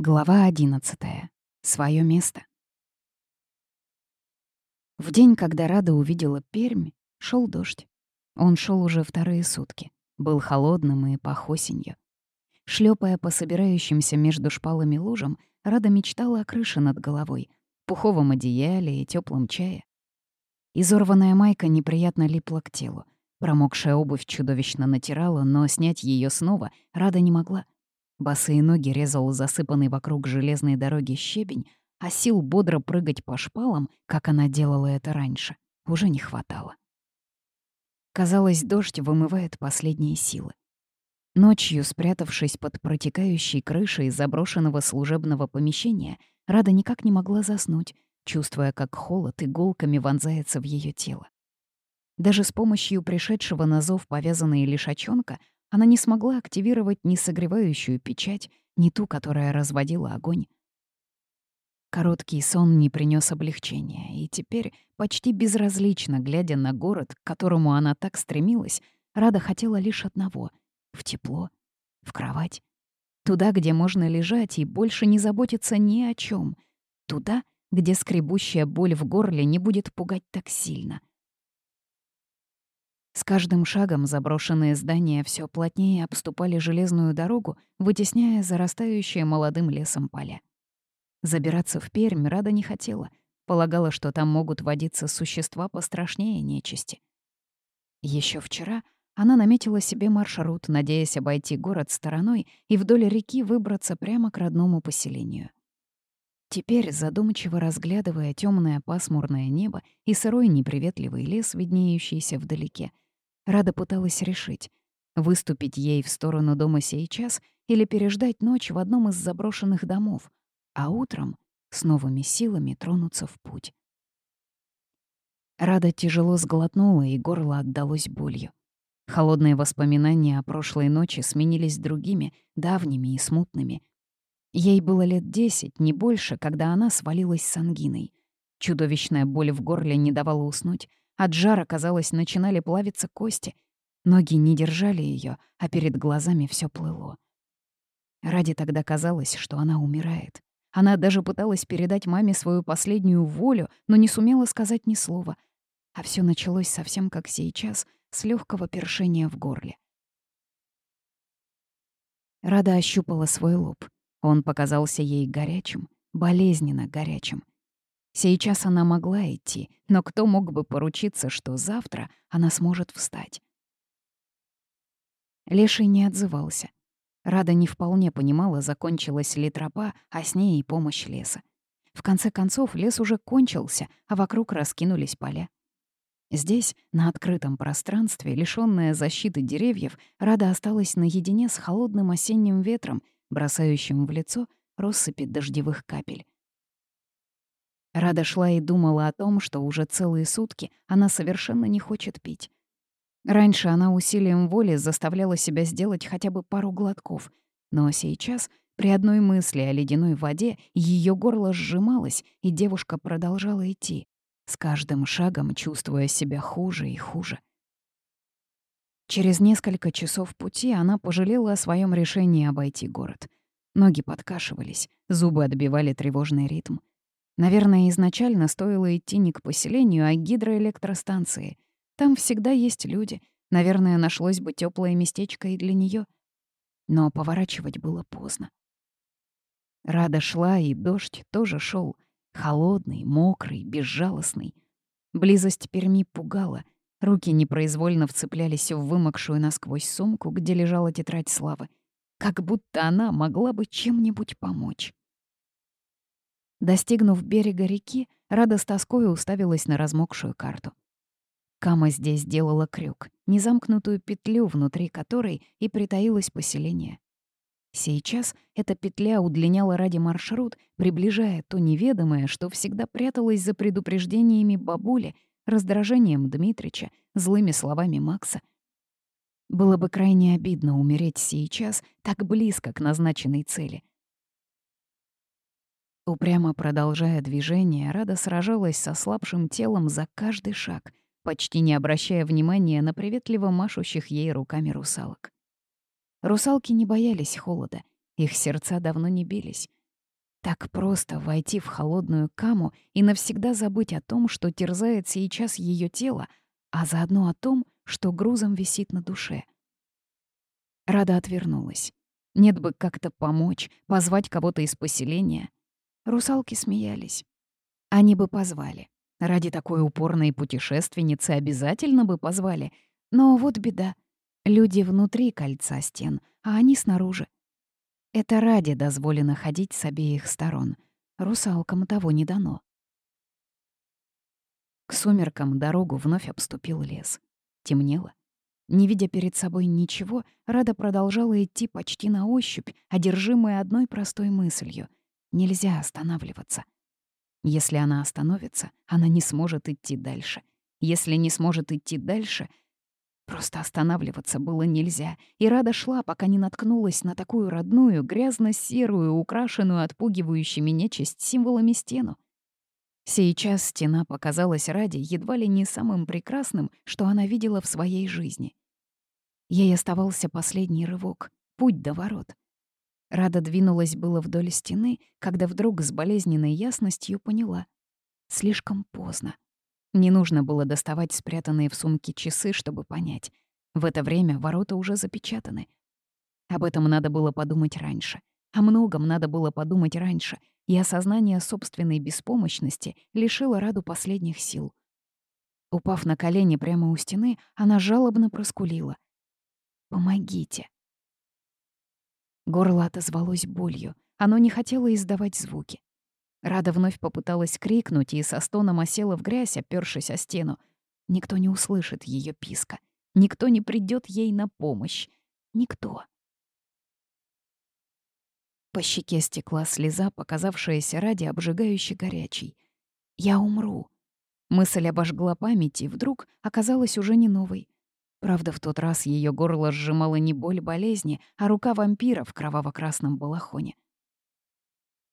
Глава одиннадцатая. Своё место. В день, когда Рада увидела Пермь, шел дождь. Он шел уже вторые сутки. Был холодным и пах осенью. Шлепая по собирающимся между шпалами лужам, Рада мечтала о крыше над головой, пуховом одеяле и теплом чае. Изорванная майка неприятно липла к телу. Промокшая обувь чудовищно натирала, но снять ее снова Рада не могла — Босые ноги резал засыпанный вокруг железной дороги щебень, а сил бодро прыгать по шпалам, как она делала это раньше, уже не хватало. Казалось, дождь вымывает последние силы. Ночью, спрятавшись под протекающей крышей заброшенного служебного помещения, Рада никак не могла заснуть, чувствуя, как холод иголками вонзается в ее тело. Даже с помощью пришедшего на зов повязанной лишачонка она не смогла активировать ни согревающую печать, ни ту, которая разводила огонь. Короткий сон не принес облегчения, и теперь, почти безразлично глядя на город, к которому она так стремилась, Рада хотела лишь одного — в тепло, в кровать. Туда, где можно лежать и больше не заботиться ни о чем. Туда, где скребущая боль в горле не будет пугать так сильно. С каждым шагом заброшенные здания все плотнее обступали железную дорогу, вытесняя зарастающие молодым лесом поля. Забираться в Пермь Рада не хотела, полагала, что там могут водиться существа пострашнее нечисти. Еще вчера она наметила себе маршрут, надеясь обойти город стороной и вдоль реки выбраться прямо к родному поселению. Теперь, задумчиво разглядывая темное пасмурное небо и сырой неприветливый лес, виднеющийся вдалеке, Рада пыталась решить, выступить ей в сторону дома сейчас или переждать ночь в одном из заброшенных домов, а утром с новыми силами тронуться в путь. Рада тяжело сглотнула, и горло отдалось болью. Холодные воспоминания о прошлой ночи сменились другими, давними и смутными. Ей было лет десять, не больше, когда она свалилась с ангиной. Чудовищная боль в горле не давала уснуть, от жара, казалось, начинали плавиться кости. Ноги не держали ее, а перед глазами все плыло. Ради тогда казалось, что она умирает. Она даже пыталась передать маме свою последнюю волю, но не сумела сказать ни слова. А все началось совсем как сейчас, с легкого першения в горле. Рада ощупала свой лоб. Он показался ей горячим, болезненно горячим. Сейчас она могла идти, но кто мог бы поручиться, что завтра она сможет встать? Леший не отзывался. Рада не вполне понимала, закончилась ли тропа, а с ней и помощь леса. В конце концов, лес уже кончился, а вокруг раскинулись поля. Здесь, на открытом пространстве, лишённая защиты деревьев, Рада осталась наедине с холодным осенним ветром, бросающим в лицо россыпи дождевых капель. Рада шла и думала о том, что уже целые сутки она совершенно не хочет пить. Раньше она усилием воли заставляла себя сделать хотя бы пару глотков, но сейчас, при одной мысли о ледяной воде, ее горло сжималось, и девушка продолжала идти, с каждым шагом чувствуя себя хуже и хуже. Через несколько часов пути она пожалела о своем решении обойти город. Ноги подкашивались, зубы отбивали тревожный ритм. Наверное, изначально стоило идти не к поселению, а к гидроэлектростанции. Там всегда есть люди. Наверное, нашлось бы теплое местечко и для нее. Но поворачивать было поздно. Рада шла, и дождь тоже шел, Холодный, мокрый, безжалостный. Близость Перми пугала. Руки непроизвольно вцеплялись в вымокшую насквозь сумку, где лежала тетрадь славы. Как будто она могла бы чем-нибудь помочь. Достигнув берега реки, Рада с тоской уставилась на размокшую карту. Кама здесь делала крюк, незамкнутую петлю, внутри которой и притаилось поселение. Сейчас эта петля удлиняла ради маршрут, приближая то неведомое, что всегда пряталось за предупреждениями бабули, раздражением Дмитрича, злыми словами Макса. Было бы крайне обидно умереть сейчас так близко к назначенной цели. Упрямо продолжая движение, Рада сражалась со слабшим телом за каждый шаг, почти не обращая внимания на приветливо машущих ей руками русалок. Русалки не боялись холода, их сердца давно не бились. Так просто войти в холодную каму и навсегда забыть о том, что терзает сейчас ее тело, а заодно о том, что грузом висит на душе. Рада отвернулась. Нет бы как-то помочь, позвать кого-то из поселения. Русалки смеялись. Они бы позвали. Ради такой упорной путешественницы обязательно бы позвали. Но вот беда. Люди внутри кольца стен, а они снаружи. Это ради дозволено ходить с обеих сторон. Русалкам того не дано. К сумеркам дорогу вновь обступил лес. Темнело. Не видя перед собой ничего, Рада продолжала идти почти на ощупь, одержимая одной простой мыслью. Нельзя останавливаться. Если она остановится, она не сможет идти дальше. Если не сможет идти дальше, просто останавливаться было нельзя, и Рада шла, пока не наткнулась на такую родную, грязно-серую, украшенную отпугивающими нечисть символами стену. Сейчас стена показалась Раде едва ли не самым прекрасным, что она видела в своей жизни. Ей оставался последний рывок, путь до ворот. Рада двинулась было вдоль стены, когда вдруг с болезненной ясностью поняла. Слишком поздно. Не нужно было доставать спрятанные в сумке часы, чтобы понять. В это время ворота уже запечатаны. Об этом надо было подумать раньше. О многом надо было подумать раньше, и осознание собственной беспомощности лишило Раду последних сил. Упав на колени прямо у стены, она жалобно проскулила. «Помогите!» Горло отозвалось болью. Оно не хотело издавать звуки. Рада вновь попыталась крикнуть и со стоном осела в грязь, опёршись о стену. Никто не услышит ее писка. Никто не придет ей на помощь. Никто. По щеке стекла слеза, показавшаяся ради обжигающе горячей. «Я умру». Мысль обожгла память и вдруг оказалась уже не новой. Правда, в тот раз ее горло сжимало не боль болезни, а рука вампира в кроваво-красном балахоне.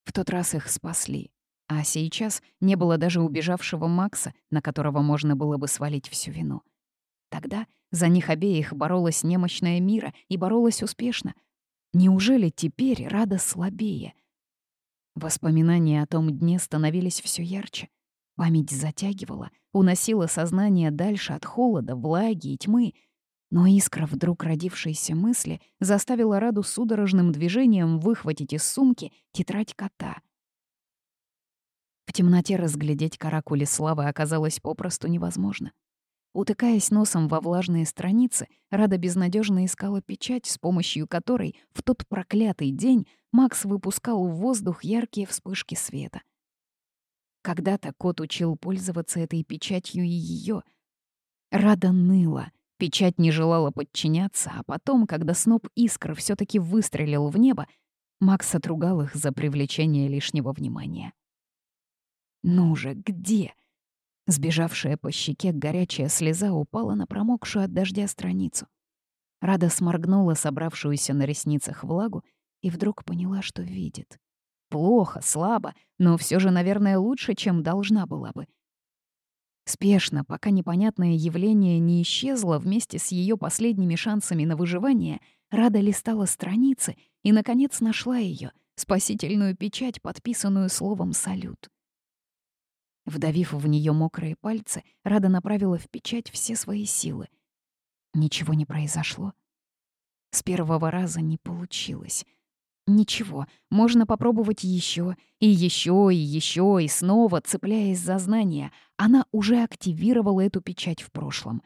В тот раз их спасли. А сейчас не было даже убежавшего Макса, на которого можно было бы свалить всю вину. Тогда за них обеих боролась немощная мира и боролась успешно, Неужели теперь Рада слабее? Воспоминания о том дне становились все ярче. Память затягивала, уносила сознание дальше от холода, влаги и тьмы. Но искра вдруг родившейся мысли заставила Раду судорожным движением выхватить из сумки тетрадь кота. В темноте разглядеть каракули славы оказалось попросту невозможно. Утыкаясь носом во влажные страницы, Рада безнадежно искала печать, с помощью которой в тот проклятый день Макс выпускал в воздух яркие вспышки света. Когда-то кот учил пользоваться этой печатью и ее. Рада ныла. Печать не желала подчиняться, а потом, когда сноп искр все таки выстрелил в небо, Макс отругал их за привлечение лишнего внимания. «Ну же, где?» Сбежавшая по щеке горячая слеза упала на промокшую от дождя страницу. Рада сморгнула собравшуюся на ресницах влагу и вдруг поняла, что видит. Плохо, слабо, но все же, наверное, лучше, чем должна была бы. Спешно, пока непонятное явление не исчезло вместе с ее последними шансами на выживание, Рада листала страницы и, наконец, нашла ее, спасительную печать, подписанную словом «салют». Вдавив в нее мокрые пальцы, Рада направила в печать все свои силы. Ничего не произошло. С первого раза не получилось. Ничего, можно попробовать еще и еще и еще и снова, цепляясь за знания. Она уже активировала эту печать в прошлом.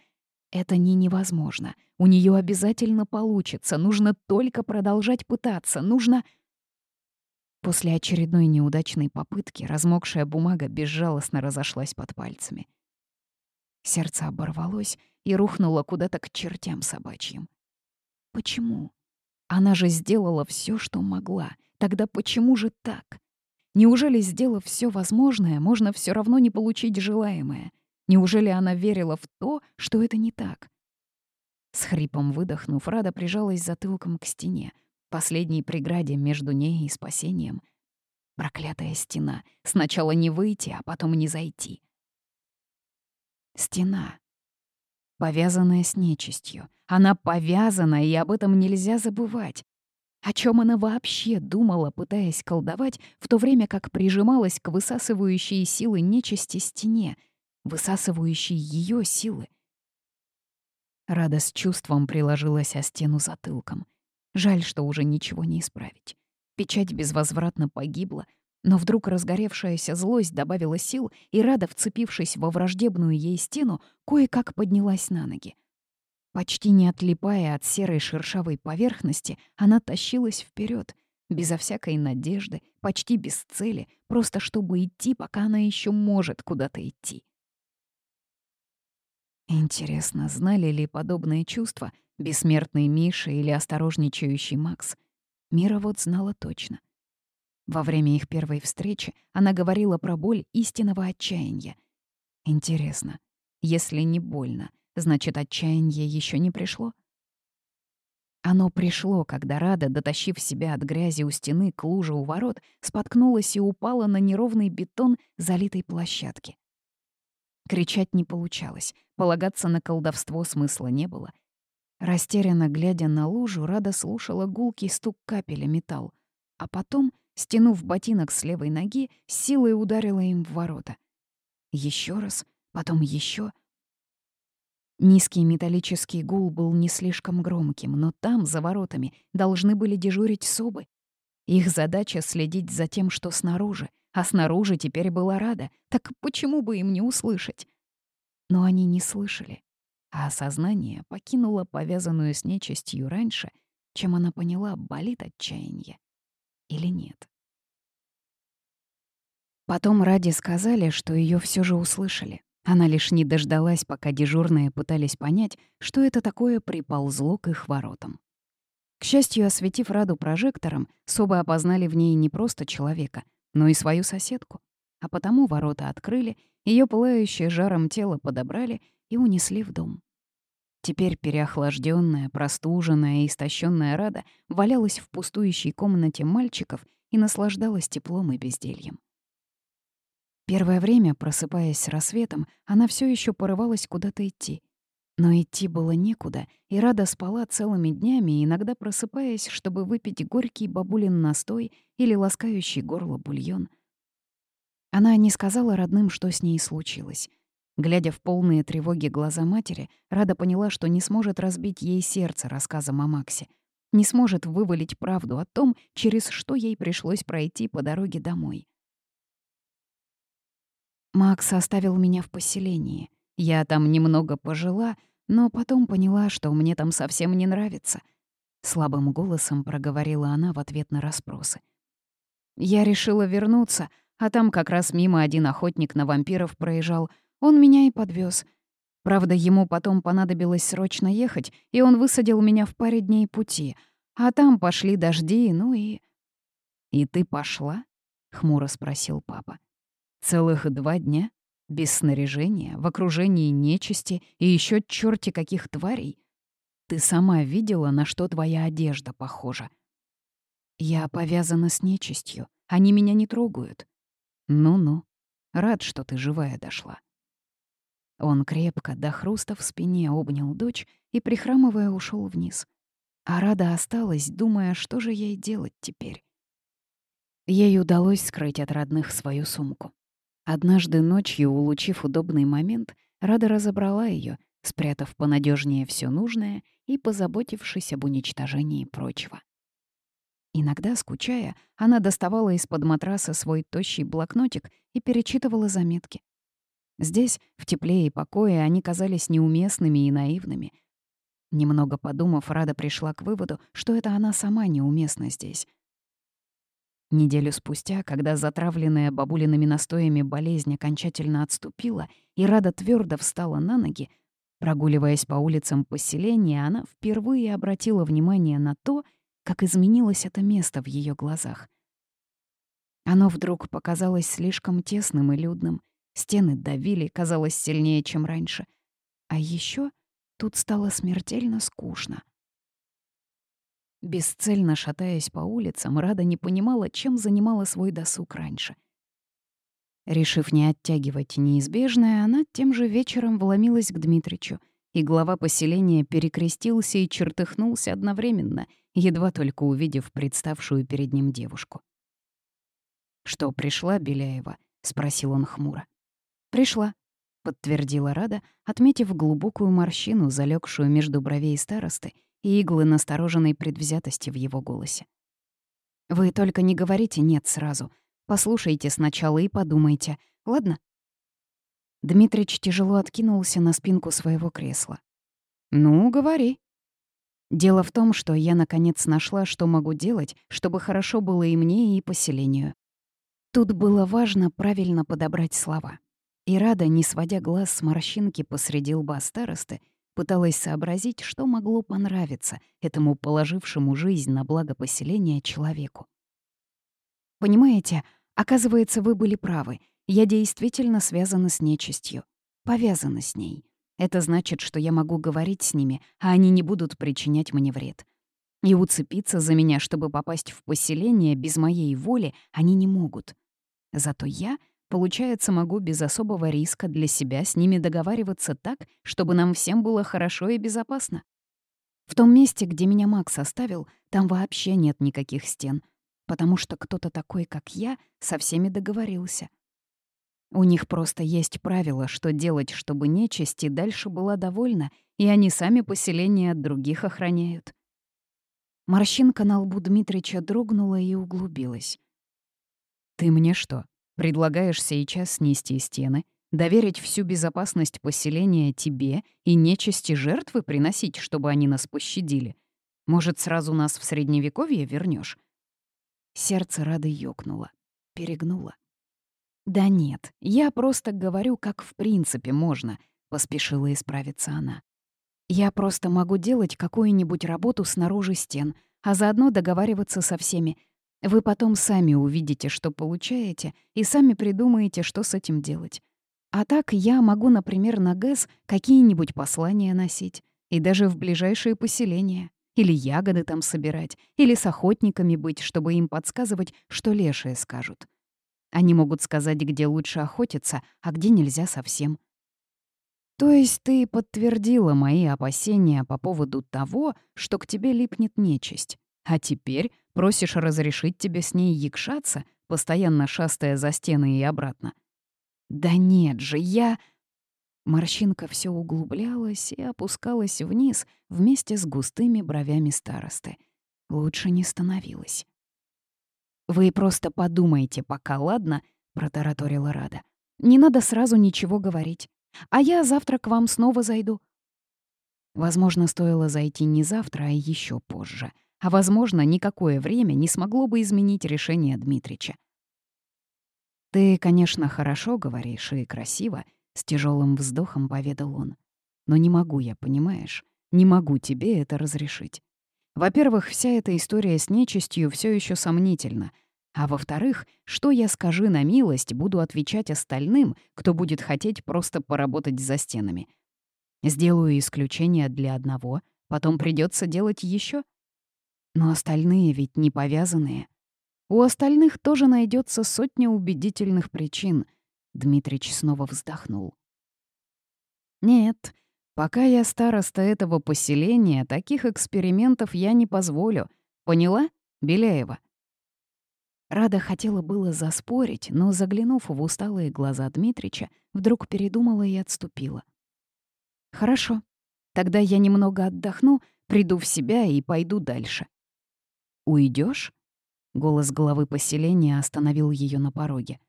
Это не невозможно. У нее обязательно получится. Нужно только продолжать пытаться. Нужно... После очередной неудачной попытки размокшая бумага безжалостно разошлась под пальцами. Сердце оборвалось и рухнуло куда-то к чертям собачьим. Почему? Она же сделала все, что могла. Тогда почему же так? Неужели, сделав все возможное, можно все равно не получить желаемое? Неужели она верила в то, что это не так? С хрипом выдохнув, Рада прижалась затылком к стене, последней преграде между ней и спасением. Проклятая стена. Сначала не выйти, а потом не зайти. Стена. Повязанная с нечистью. Она повязана, и об этом нельзя забывать. О чем она вообще думала, пытаясь колдовать, в то время как прижималась к высасывающей силы нечисти стене, высасывающей ее силы? Рада с чувством приложилась о стену затылком. Жаль, что уже ничего не исправить. Печать безвозвратно погибла, но вдруг разгоревшаяся злость добавила сил, и Рада, вцепившись во враждебную ей стену, кое-как поднялась на ноги. Почти не отлипая от серой шершавой поверхности, она тащилась вперед, безо всякой надежды, почти без цели, просто чтобы идти, пока она еще может куда-то идти. Интересно, знали ли подобные чувства бессмертный Миша или осторожничающий Макс? Мира вот знала точно. Во время их первой встречи она говорила про боль истинного отчаяния. Интересно, если не больно, Значит, отчаяние еще не пришло? Оно пришло, когда Рада, дотащив себя от грязи у стены к луже у ворот, споткнулась и упала на неровный бетон залитой площадки. Кричать не получалось, полагаться на колдовство смысла не было. Растерянно глядя на лужу, Рада слушала гулкий стук капеля металл, а потом, стянув ботинок с левой ноги, силой ударила им в ворота. Еще раз, потом еще, Низкий металлический гул был не слишком громким, но там, за воротами, должны были дежурить собы. Их задача — следить за тем, что снаружи, а снаружи теперь была рада, так почему бы им не услышать? Но они не слышали, а осознание покинуло повязанную с нечистью раньше, чем она поняла, болит отчаяние или нет. Потом Ради сказали, что ее все же услышали. Она лишь не дождалась, пока дежурные пытались понять, что это такое приползло к их воротам. К счастью, осветив Раду прожектором, собы опознали в ней не просто человека, но и свою соседку. А потому ворота открыли, ее пылающее жаром тело подобрали и унесли в дом. Теперь переохлажденная, простуженная и истощенная Рада валялась в пустующей комнате мальчиков и наслаждалась теплом и бездельем. Первое время, просыпаясь рассветом, она все еще порывалась куда-то идти. Но идти было некуда, и Рада спала целыми днями, иногда просыпаясь, чтобы выпить горький бабулин настой или ласкающий горло бульон. Она не сказала родным, что с ней случилось. Глядя в полные тревоги глаза матери, Рада поняла, что не сможет разбить ей сердце рассказом о Максе, не сможет вывалить правду о том, через что ей пришлось пройти по дороге домой. Макс оставил меня в поселении. Я там немного пожила, но потом поняла, что мне там совсем не нравится. Слабым голосом проговорила она в ответ на расспросы. Я решила вернуться, а там как раз мимо один охотник на вампиров проезжал. Он меня и подвез. Правда, ему потом понадобилось срочно ехать, и он высадил меня в паре дней пути. А там пошли дожди, ну и... «И ты пошла?» — хмуро спросил папа. Целых два дня? Без снаряжения, в окружении нечисти и еще черти каких тварей? Ты сама видела, на что твоя одежда похожа. Я повязана с нечистью. Они меня не трогают. Ну-ну. Рад, что ты живая дошла. Он крепко до хруста в спине обнял дочь и, прихрамывая, ушел вниз. А Рада осталась, думая, что же ей делать теперь. Ей удалось скрыть от родных свою сумку. Однажды ночью, улучив удобный момент, Рада разобрала ее, спрятав понадежнее все нужное и позаботившись об уничтожении прочего. Иногда, скучая, она доставала из-под матраса свой тощий блокнотик и перечитывала заметки. Здесь, в тепле и покое, они казались неуместными и наивными. Немного подумав, Рада пришла к выводу, что это она сама неуместна здесь, Неделю спустя, когда затравленная бабулиными настоями болезнь окончательно отступила, и Рада твердо встала на ноги, прогуливаясь по улицам поселения, она впервые обратила внимание на то, как изменилось это место в ее глазах. Оно вдруг показалось слишком тесным и людным, стены давили, казалось, сильнее, чем раньше. А еще тут стало смертельно скучно. Бесцельно шатаясь по улицам, Рада не понимала, чем занимала свой досуг раньше. Решив не оттягивать неизбежное, она тем же вечером вломилась к Дмитричу и глава поселения перекрестился и чертыхнулся одновременно, едва только увидев представшую перед ним девушку. «Что, пришла Беляева?» — спросил он хмуро. «Пришла», — подтвердила Рада, отметив глубокую морщину, залегшую между бровей старосты, и иглы настороженной предвзятости в его голосе. «Вы только не говорите «нет» сразу. Послушайте сначала и подумайте, ладно?» Дмитрич тяжело откинулся на спинку своего кресла. «Ну, говори». Дело в том, что я наконец нашла, что могу делать, чтобы хорошо было и мне, и поселению. Тут было важно правильно подобрать слова. И Рада, не сводя глаз с морщинки посреди лба старосты, пыталась сообразить, что могло понравиться этому положившему жизнь на благо поселения человеку. «Понимаете, оказывается, вы были правы. Я действительно связана с нечистью. Повязана с ней. Это значит, что я могу говорить с ними, а они не будут причинять мне вред. И уцепиться за меня, чтобы попасть в поселение без моей воли, они не могут. Зато я, получается, могу без особого риска для себя с ними договариваться так, чтобы нам всем было хорошо и безопасно. В том месте, где меня Макс оставил, там вообще нет никаких стен, потому что кто-то такой, как я, со всеми договорился. У них просто есть правило, что делать, чтобы нечисть и дальше была довольна, и они сами поселение от других охраняют. Морщинка на лбу Дмитрича дрогнула и углубилась. «Ты мне что, предлагаешь сейчас снести стены, доверить всю безопасность поселения тебе и нечисти жертвы приносить, чтобы они нас пощадили? Может, сразу нас в Средневековье вернешь? Сердце Рады ёкнуло, перегнуло. «Да нет, я просто говорю, как в принципе можно», — поспешила исправиться она. «Я просто могу делать какую-нибудь работу снаружи стен, а заодно договариваться со всеми. Вы потом сами увидите, что получаете, и сами придумаете, что с этим делать. А так я могу, например, на ГЭС какие-нибудь послания носить, и даже в ближайшие поселения, или ягоды там собирать, или с охотниками быть, чтобы им подсказывать, что лешие скажут. Они могут сказать, где лучше охотиться, а где нельзя совсем. То есть ты подтвердила мои опасения по поводу того, что к тебе липнет нечисть, а теперь просишь разрешить тебе с ней якшаться, постоянно шастая за стены и обратно. Да нет же, я... Морщинка все углублялась и опускалась вниз вместе с густыми бровями старосты. Лучше не становилась. «Вы просто подумайте пока, ладно?» — протараторила Рада. «Не надо сразу ничего говорить. А я завтра к вам снова зайду». Возможно, стоило зайти не завтра, а еще позже. А возможно, никакое время не смогло бы изменить решение Дмитрича. «Ты, конечно, хорошо говоришь и красиво», — с тяжелым вздохом поведал он. «Но не могу я, понимаешь? Не могу тебе это разрешить. Во-первых, вся эта история с нечистью все еще сомнительна. А во-вторых, что я скажи на милость, буду отвечать остальным, кто будет хотеть просто поработать за стенами. Сделаю исключение для одного, потом придется делать еще. Но остальные ведь не повязанные. У остальных тоже найдется сотня убедительных причин. Дмитрич снова вздохнул. Нет, Пока я староста этого поселения, таких экспериментов я не позволю. Поняла, Беляева?» Рада хотела было заспорить, но, заглянув в усталые глаза Дмитрича, вдруг передумала и отступила. «Хорошо. Тогда я немного отдохну, приду в себя и пойду дальше». Уйдешь? Голос главы поселения остановил ее на пороге.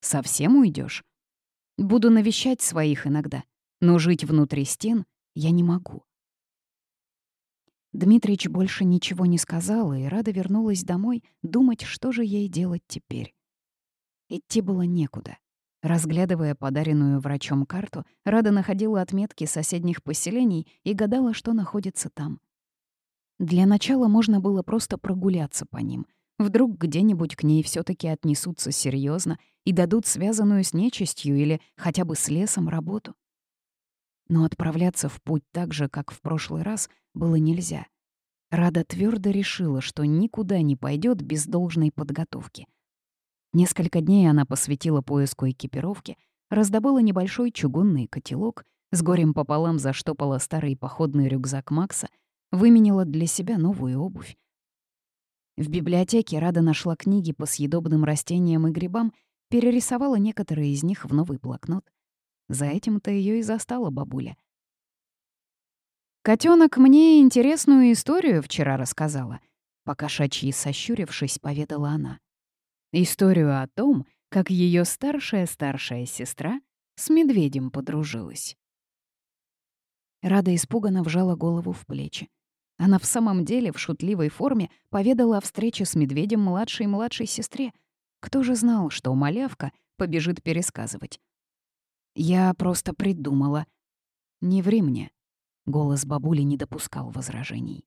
«Совсем уйдешь? Буду навещать своих иногда но жить внутри стен я не могу. Дмитрич больше ничего не сказал, и Рада вернулась домой думать, что же ей делать теперь. Идти было некуда. Разглядывая подаренную врачом карту, Рада находила отметки соседних поселений и гадала, что находится там. Для начала можно было просто прогуляться по ним. Вдруг где-нибудь к ней все таки отнесутся серьезно и дадут связанную с нечистью или хотя бы с лесом работу. Но отправляться в путь так же, как в прошлый раз, было нельзя. Рада твердо решила, что никуда не пойдет без должной подготовки. Несколько дней она посвятила поиску экипировки, раздобыла небольшой чугунный котелок, С горем пополам заштопала старый походный рюкзак Макса, выменила для себя новую обувь. В библиотеке Рада нашла книги по съедобным растениям и грибам, перерисовала некоторые из них в новый блокнот. За этим-то ее и застала бабуля. Котенок мне интересную историю вчера рассказала», — покошачьи сощурившись, поведала она. Историю о том, как ее старшая-старшая сестра с медведем подружилась. Рада испуганно вжала голову в плечи. Она в самом деле в шутливой форме поведала о встрече с медведем младшей и младшей сестре. Кто же знал, что малявка побежит пересказывать? «Я просто придумала. Не ври мне». Голос бабули не допускал возражений.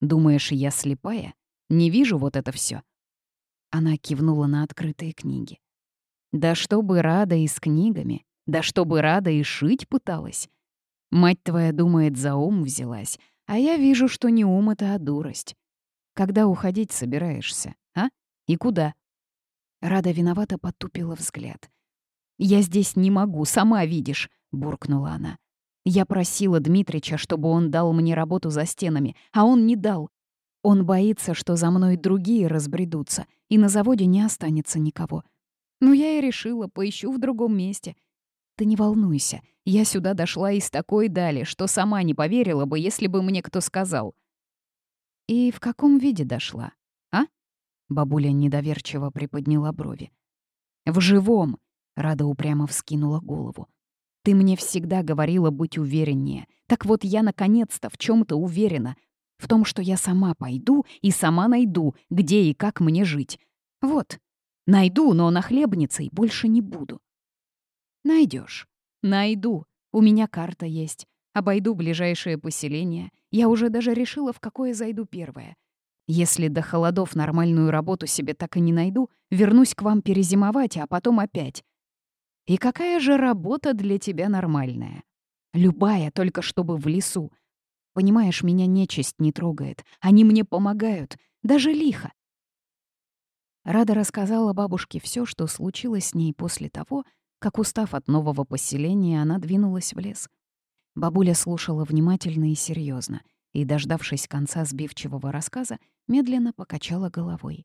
«Думаешь, я слепая? Не вижу вот это все. Она кивнула на открытые книги. «Да чтобы Рада и с книгами, да чтобы Рада и шить пыталась. Мать твоя думает, за ум взялась, а я вижу, что не ум это, а дурость. Когда уходить собираешься, а? И куда?» Рада виновато потупила взгляд. «Я здесь не могу, сама видишь», — буркнула она. «Я просила Дмитрича, чтобы он дал мне работу за стенами, а он не дал. Он боится, что за мной другие разбредутся, и на заводе не останется никого. Ну, я и решила, поищу в другом месте. Ты не волнуйся, я сюда дошла из такой дали, что сама не поверила бы, если бы мне кто сказал. И в каком виде дошла, а? Бабуля недоверчиво приподняла брови. В живом, Рада упрямо вскинула голову. Ты мне всегда говорила быть увереннее. Так вот я наконец-то в чем то уверена — в том, что я сама пойду и сама найду, где и как мне жить. Вот. Найду, но нахлебницей больше не буду. Найдешь. Найду. У меня карта есть. Обойду ближайшее поселение. Я уже даже решила, в какое зайду первое. Если до холодов нормальную работу себе так и не найду, вернусь к вам перезимовать, а потом опять. И какая же работа для тебя нормальная? Любая, только чтобы в лесу. Понимаешь, меня нечисть не трогает. Они мне помогают. Даже лихо. Рада рассказала бабушке все, что случилось с ней после того, как, устав от нового поселения, она двинулась в лес. Бабуля слушала внимательно и серьезно, и, дождавшись конца сбивчивого рассказа, медленно покачала головой.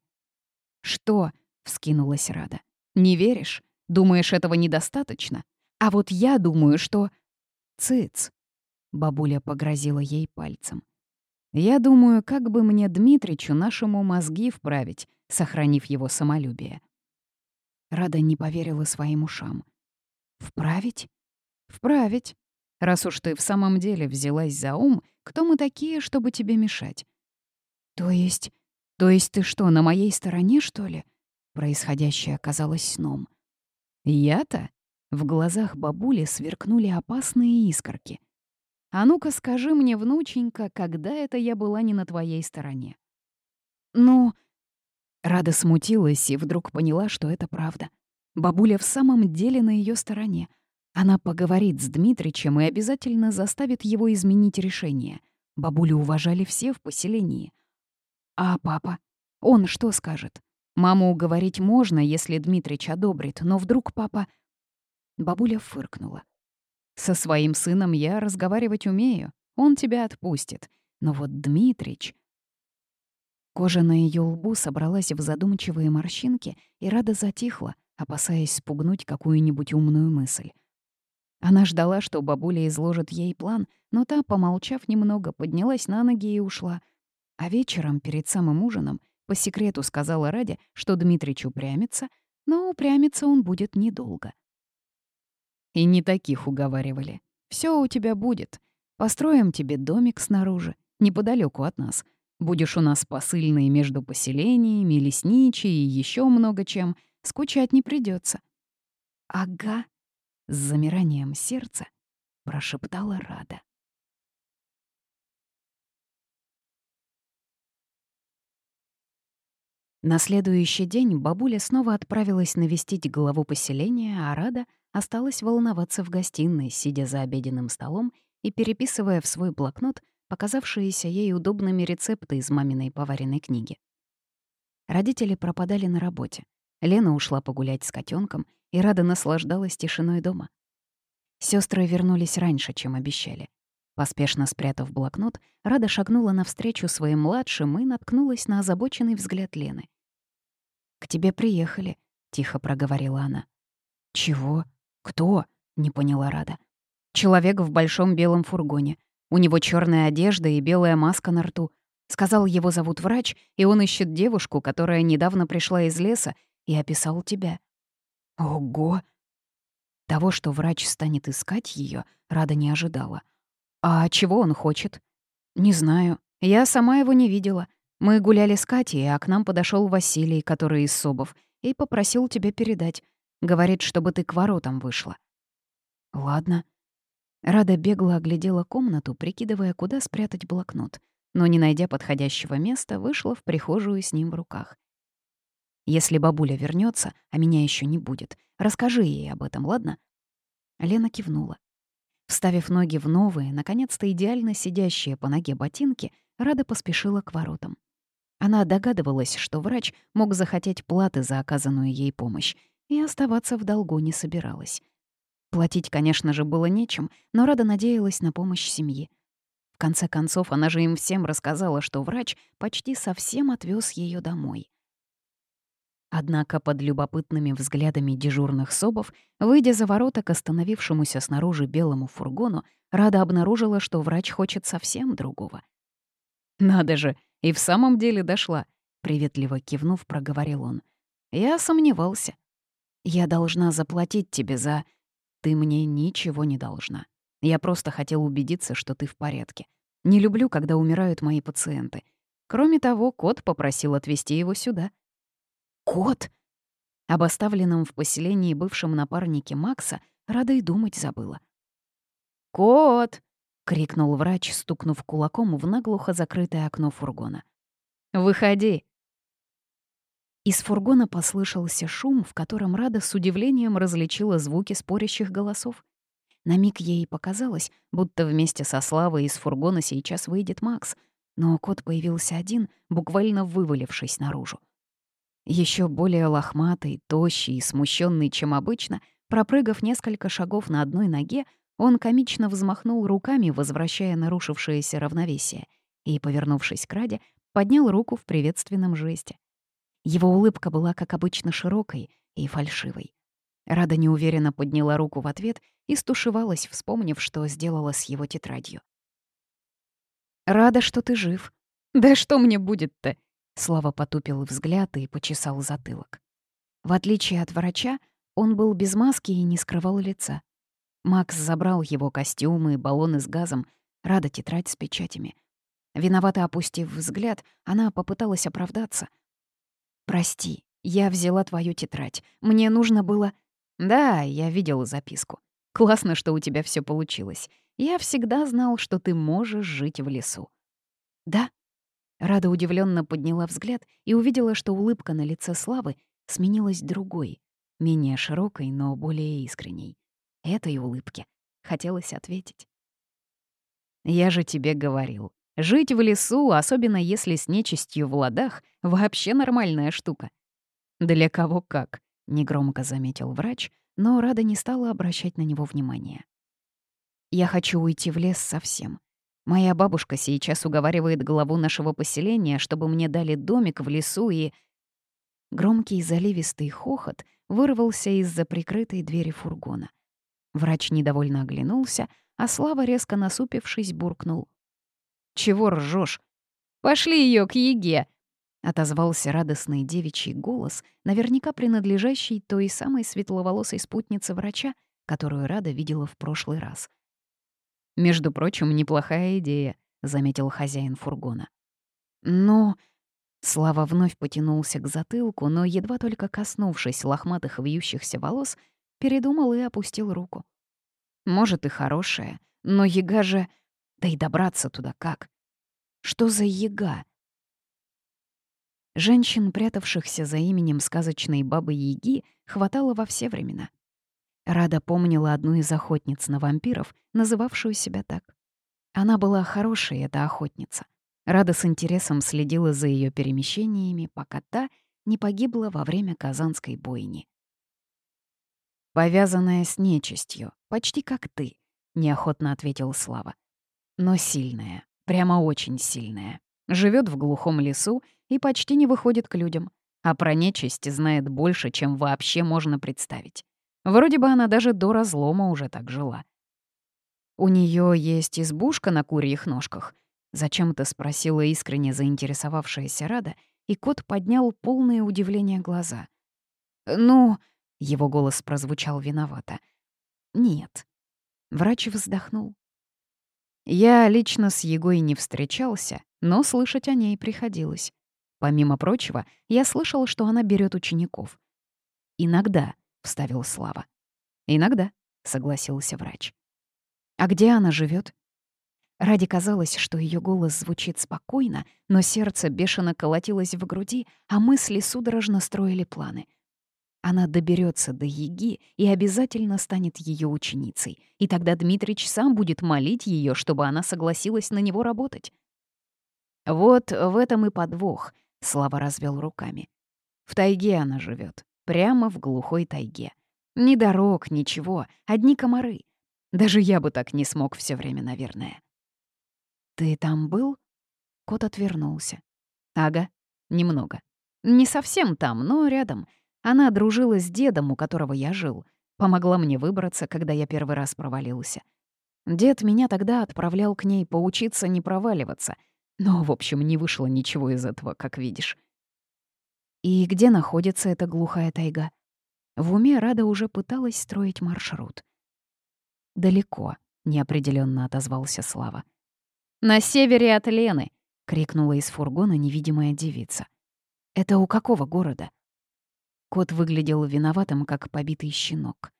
«Что?» — вскинулась Рада. «Не веришь? Думаешь, этого недостаточно? А вот я думаю, что...» «Цыц!» Бабуля погрозила ей пальцем. «Я думаю, как бы мне Дмитричу нашему мозги вправить, сохранив его самолюбие». Рада не поверила своим ушам. «Вправить?» «Вправить. Раз уж ты в самом деле взялась за ум, кто мы такие, чтобы тебе мешать?» «То есть... То есть ты что, на моей стороне, что ли?» Происходящее оказалось сном. «Я-то?» В глазах бабули сверкнули опасные искорки — а ну-ка скажи мне, внученька, когда это я была не на твоей стороне?» «Ну...» Рада смутилась и вдруг поняла, что это правда. Бабуля в самом деле на ее стороне. Она поговорит с Дмитричем и обязательно заставит его изменить решение. Бабулю уважали все в поселении. А папа? Он что скажет? Маму уговорить можно, если Дмитрич одобрит, но вдруг папа... Бабуля фыркнула. Со своим сыном я разговаривать умею, он тебя отпустит. Но вот Дмитрич... Кожа на ее лбу собралась в задумчивые морщинки, и Рада затихла, опасаясь спугнуть какую-нибудь умную мысль. Она ждала, что бабуля изложит ей план, но та, помолчав немного, поднялась на ноги и ушла. А вечером, перед самым ужином, по секрету сказала Раде, что Дмитрич упрямится, но упрямиться он будет недолго. И не таких уговаривали. Все у тебя будет. Построим тебе домик снаружи, неподалеку от нас. Будешь у нас посыльный между поселениями, лесничий и еще много чем. Скучать не придется. Ага, с замиранием сердца прошептала Рада. На следующий день бабуля снова отправилась навестить главу поселения, а Рада осталась волноваться в гостиной, сидя за обеденным столом и переписывая в свой блокнот показавшиеся ей удобными рецепты из маминой поваренной книги. Родители пропадали на работе. Лена ушла погулять с котенком, и Рада наслаждалась тишиной дома. Сестры вернулись раньше, чем обещали. Поспешно спрятав блокнот, Рада шагнула навстречу своим младшим и наткнулась на озабоченный взгляд Лены. «К тебе приехали», — тихо проговорила она. «Чего? Кто?» — не поняла Рада. «Человек в большом белом фургоне. У него черная одежда и белая маска на рту. Сказал, его зовут врач, и он ищет девушку, которая недавно пришла из леса, и описал тебя». «Ого!» Того, что врач станет искать ее, Рада не ожидала. «А чего он хочет?» «Не знаю. Я сама его не видела. Мы гуляли с Катей, а к нам подошел Василий, который из Собов, и попросил тебя передать. Говорит, чтобы ты к воротам вышла». «Ладно». Рада бегло оглядела комнату, прикидывая, куда спрятать блокнот, но, не найдя подходящего места, вышла в прихожую с ним в руках. «Если бабуля вернется, а меня еще не будет, расскажи ей об этом, ладно?» Лена кивнула. Вставив ноги в новые, наконец-то идеально сидящие по ноге ботинки, Рада поспешила к воротам. Она догадывалась, что врач мог захотеть платы за оказанную ей помощь, и оставаться в долгу не собиралась. Платить, конечно же, было нечем, но Рада надеялась на помощь семьи. В конце концов, она же им всем рассказала, что врач почти совсем отвез ее домой. Однако под любопытными взглядами дежурных собов, выйдя за ворота к остановившемуся снаружи белому фургону, Рада обнаружила, что врач хочет совсем другого. «Надо же, и в самом деле дошла», — приветливо кивнув, проговорил он. «Я сомневался. Я должна заплатить тебе за... Ты мне ничего не должна. Я просто хотел убедиться, что ты в порядке. Не люблю, когда умирают мои пациенты. Кроме того, кот попросил отвезти его сюда». Кот? Об оставленном в поселении бывшем напарнике Макса Рада и думать забыла. «Кот!» — крикнул врач, стукнув кулаком в наглухо закрытое окно фургона. «Выходи!» Из фургона послышался шум, в котором Рада с удивлением различила звуки спорящих голосов. На миг ей показалось, будто вместе со Славой из фургона сейчас выйдет Макс, но кот появился один, буквально вывалившись наружу. Еще более лохматый, тощий и смущенный, чем обычно, пропрыгав несколько шагов на одной ноге, он комично взмахнул руками, возвращая нарушившееся равновесие, и, повернувшись к Раде, поднял руку в приветственном жесте. Его улыбка была, как обычно, широкой и фальшивой. Рада неуверенно подняла руку в ответ и стушевалась, вспомнив, что сделала с его тетрадью. «Рада, что ты жив. Да что мне будет-то? Слава потупил взгляд и почесал затылок. В отличие от врача, он был без маски и не скрывал лица. Макс забрал его костюмы баллоны с газом, рада тетрадь с печатями. Виновато опустив взгляд, она попыталась оправдаться. «Прости, я взяла твою тетрадь. Мне нужно было...» «Да, я видела записку. Классно, что у тебя все получилось. Я всегда знал, что ты можешь жить в лесу». «Да?» Рада удивленно подняла взгляд и увидела, что улыбка на лице Славы сменилась другой, менее широкой, но более искренней. Этой улыбке хотелось ответить. «Я же тебе говорил, жить в лесу, особенно если с нечистью в ладах, вообще нормальная штука». «Для кого как», — негромко заметил врач, но Рада не стала обращать на него внимания. «Я хочу уйти в лес совсем. Моя бабушка сейчас уговаривает главу нашего поселения, чтобы мне дали домик в лесу и... Громкий заливистый хохот вырвался из-за прикрытой двери фургона. Врач недовольно оглянулся, а Слава, резко насупившись, буркнул. «Чего ржешь? Пошли ее к Еге!» Отозвался радостный девичий голос, наверняка принадлежащий той самой светловолосой спутнице врача, которую Рада видела в прошлый раз — «Между прочим, неплохая идея», — заметил хозяин фургона. «Но...» Слава вновь потянулся к затылку, но, едва только коснувшись лохматых вьющихся волос, передумал и опустил руку. «Может, и хорошая, но яга же... Да и добраться туда как? Что за яга?» Женщин, прятавшихся за именем сказочной бабы-яги, хватало во все времена. Рада помнила одну из охотниц на вампиров, называвшую себя так. Она была хорошей, эта охотница. Рада с интересом следила за ее перемещениями, пока та не погибла во время Казанской бойни. Повязанная с нечистью, почти как ты, неохотно ответил Слава. Но сильная, прямо очень сильная. Живет в глухом лесу и почти не выходит к людям. А про нечисть знает больше, чем вообще можно представить. Вроде бы она даже до разлома уже так жила. «У нее есть избушка на курьих ножках?» Зачем-то спросила искренне заинтересовавшаяся Рада, и кот поднял полное удивление глаза. «Ну...» — его голос прозвучал виновато. «Нет». Врач вздохнул. «Я лично с Егой не встречался, но слышать о ней приходилось. Помимо прочего, я слышал, что она берет учеников. «Иногда», — вставил Слава. «Иногда», — согласился врач. «А где она живет? Ради казалось, что ее голос звучит спокойно, но сердце бешено колотилось в груди, а мысли судорожно строили планы. Она доберется до Еги и обязательно станет ее ученицей, и тогда Дмитрич сам будет молить ее, чтобы она согласилась на него работать. «Вот в этом и подвох», — Слава развел руками. «В тайге она живет, прямо в глухой тайге. Ни дорог, ничего, одни комары. Даже я бы так не смог все время, наверное». «Ты там был?» Кот отвернулся. «Ага, немного. Не совсем там, но рядом. Она дружила с дедом, у которого я жил. Помогла мне выбраться, когда я первый раз провалился. Дед меня тогда отправлял к ней поучиться не проваливаться. Но, в общем, не вышло ничего из этого, как видишь. И где находится эта глухая тайга? В уме Рада уже пыталась строить маршрут. «Далеко», — неопределенно отозвался Слава. «На севере от Лены!» — крикнула из фургона невидимая девица. «Это у какого города?» Кот выглядел виноватым, как побитый щенок.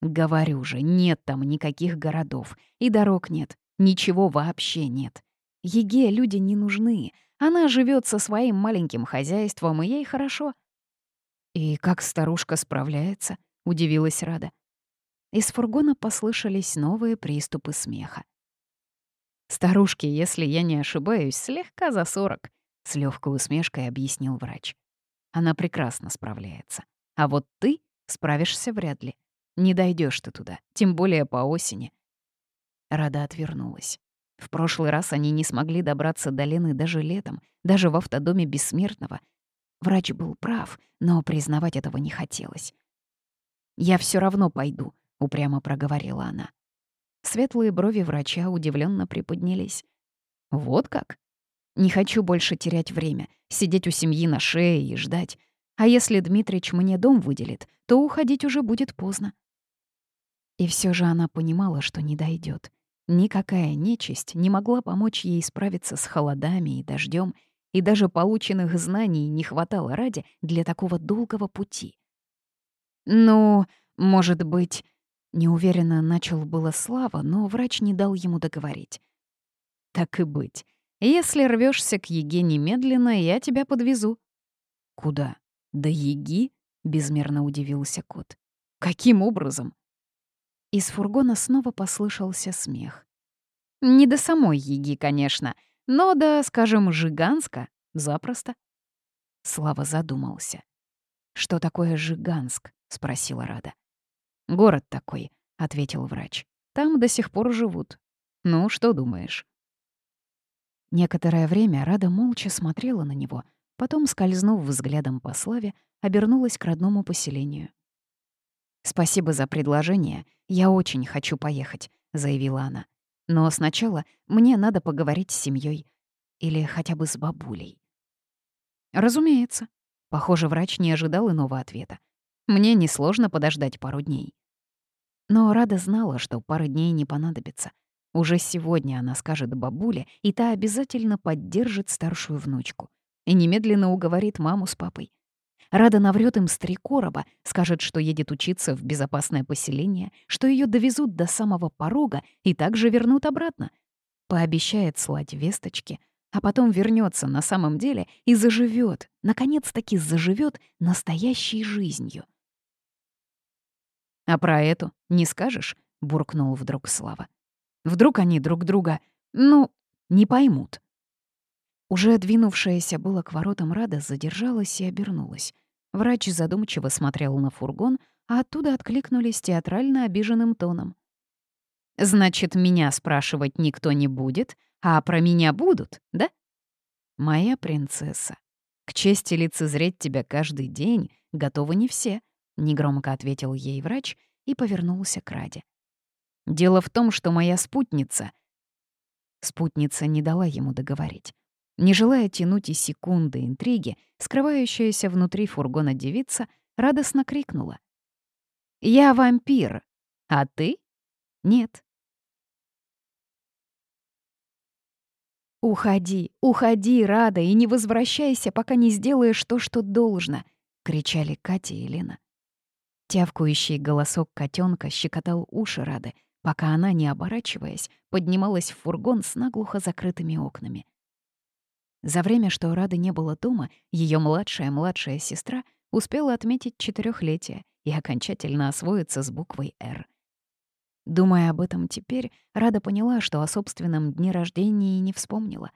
«Говорю же, нет там никаких городов, и дорог нет, ничего вообще нет. Еге люди не нужны, она живет со своим маленьким хозяйством, и ей хорошо». «И как старушка справляется?» — удивилась Рада. Из фургона послышались новые приступы смеха. Старушке, если я не ошибаюсь, слегка за сорок, с легкой усмешкой объяснил врач. Она прекрасно справляется. А вот ты справишься вряд ли. Не дойдешь ты туда, тем более по осени. Рада отвернулась. В прошлый раз они не смогли добраться до Лены даже летом, даже в автодоме Бессмертного. Врач был прав, но признавать этого не хотелось. «Я все равно пойду», — упрямо проговорила она. Светлые брови врача удивленно приподнялись. «Вот как? Не хочу больше терять время, сидеть у семьи на шее и ждать. А если Дмитрич мне дом выделит, то уходить уже будет поздно». И все же она понимала, что не дойдет. Никакая нечисть не могла помочь ей справиться с холодами и дождем, и даже полученных знаний не хватало ради для такого долгого пути. «Ну, может быть...» Неуверенно начал было Слава, но врач не дал ему договорить. «Так и быть. Если рвешься к Еге немедленно, я тебя подвезу». «Куда? До Еги?» — безмерно удивился кот. «Каким образом?» Из фургона снова послышался смех. «Не до самой Еги, конечно, но до, скажем, Жиганска запросто». Слава задумался. «Что такое Жиганск?» — спросила Рада. «Город такой», — ответил врач. «Там до сих пор живут. Ну, что думаешь?» Некоторое время Рада молча смотрела на него, потом, скользнув взглядом по славе, обернулась к родному поселению. «Спасибо за предложение. Я очень хочу поехать», — заявила она. «Но сначала мне надо поговорить с семьей Или хотя бы с бабулей». «Разумеется». Похоже, врач не ожидал иного ответа. «Мне несложно подождать пару дней». Но Рада знала, что пары дней не понадобится. Уже сегодня она скажет бабуле, и та обязательно поддержит старшую внучку. И немедленно уговорит маму с папой. Рада наврет им с три короба, скажет, что едет учиться в безопасное поселение, что ее довезут до самого порога и также вернут обратно. Пообещает слать весточки, а потом вернется на самом деле и заживет, наконец-таки заживет настоящей жизнью. «А про эту не скажешь?» — буркнул вдруг Слава. «Вдруг они друг друга, ну, не поймут». Уже двинувшаяся было к воротам Рада задержалась и обернулась. Врач задумчиво смотрел на фургон, а оттуда откликнулись театрально обиженным тоном. «Значит, меня спрашивать никто не будет, а про меня будут, да?» «Моя принцесса, к чести лицезреть тебя каждый день готовы не все», — негромко ответил ей врач и повернулся к Раде. «Дело в том, что моя спутница...» Спутница не дала ему договорить. Не желая тянуть и секунды интриги, скрывающаяся внутри фургона девица радостно крикнула. «Я вампир, а ты?» «Нет». «Уходи, уходи, Рада, и не возвращайся, пока не сделаешь то, что должно!» — кричали Катя и Лена. Тявкающий голосок котенка щекотал уши Рады, пока она, не оборачиваясь, поднималась в фургон с наглухо закрытыми окнами. За время, что Рады не было дома, ее младшая-младшая сестра успела отметить четырехлетие и окончательно освоиться с буквой «Р». Думая об этом теперь, Рада поняла, что о собственном дне рождения не вспомнила.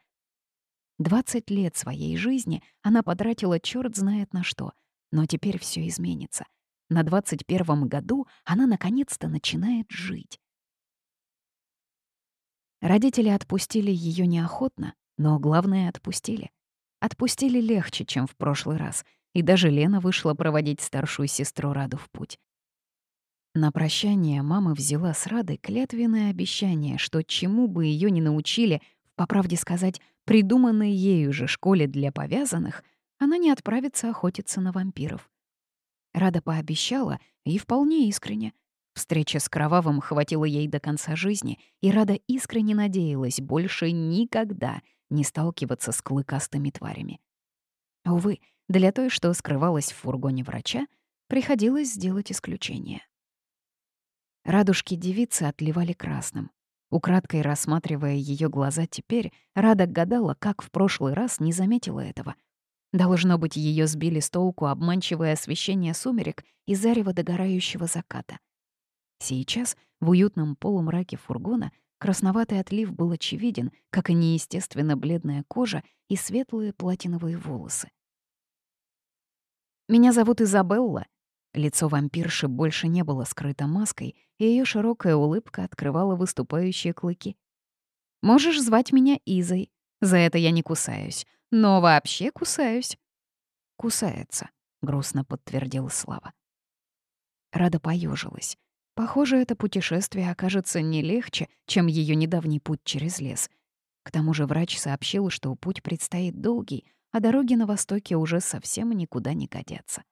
20 лет своей жизни она потратила черт знает на что, но теперь все изменится. На 21 году она наконец-то начинает жить. Родители отпустили ее неохотно, но главное — отпустили. Отпустили легче, чем в прошлый раз, и даже Лена вышла проводить старшую сестру Раду в путь. На прощание мама взяла с Радой клятвенное обещание, что чему бы ее ни научили, по правде сказать, придуманной ею же школе для повязанных, она не отправится охотиться на вампиров. Рада пообещала, и вполне искренне. Встреча с Кровавым хватила ей до конца жизни, и Рада искренне надеялась больше никогда не сталкиваться с клыкастыми тварями. Увы, для той, что скрывалась в фургоне врача, приходилось сделать исключение. Радужки девицы отливали красным. Украдкой рассматривая ее глаза теперь, Рада гадала, как в прошлый раз не заметила этого. Должно быть, ее сбили с толку обманчивое освещение сумерек и зарево догорающего заката. Сейчас, в уютном полумраке фургона, Красноватый отлив был очевиден, как и неестественно бледная кожа и светлые платиновые волосы. «Меня зовут Изабелла». Лицо вампирши больше не было скрыто маской, и ее широкая улыбка открывала выступающие клыки. «Можешь звать меня Изой. За это я не кусаюсь. Но вообще кусаюсь». «Кусается», — грустно подтвердил Слава. Рада поежилась. Похоже, это путешествие окажется не легче, чем ее недавний путь через лес. К тому же врач сообщил, что путь предстоит долгий, а дороги на востоке уже совсем никуда не годятся.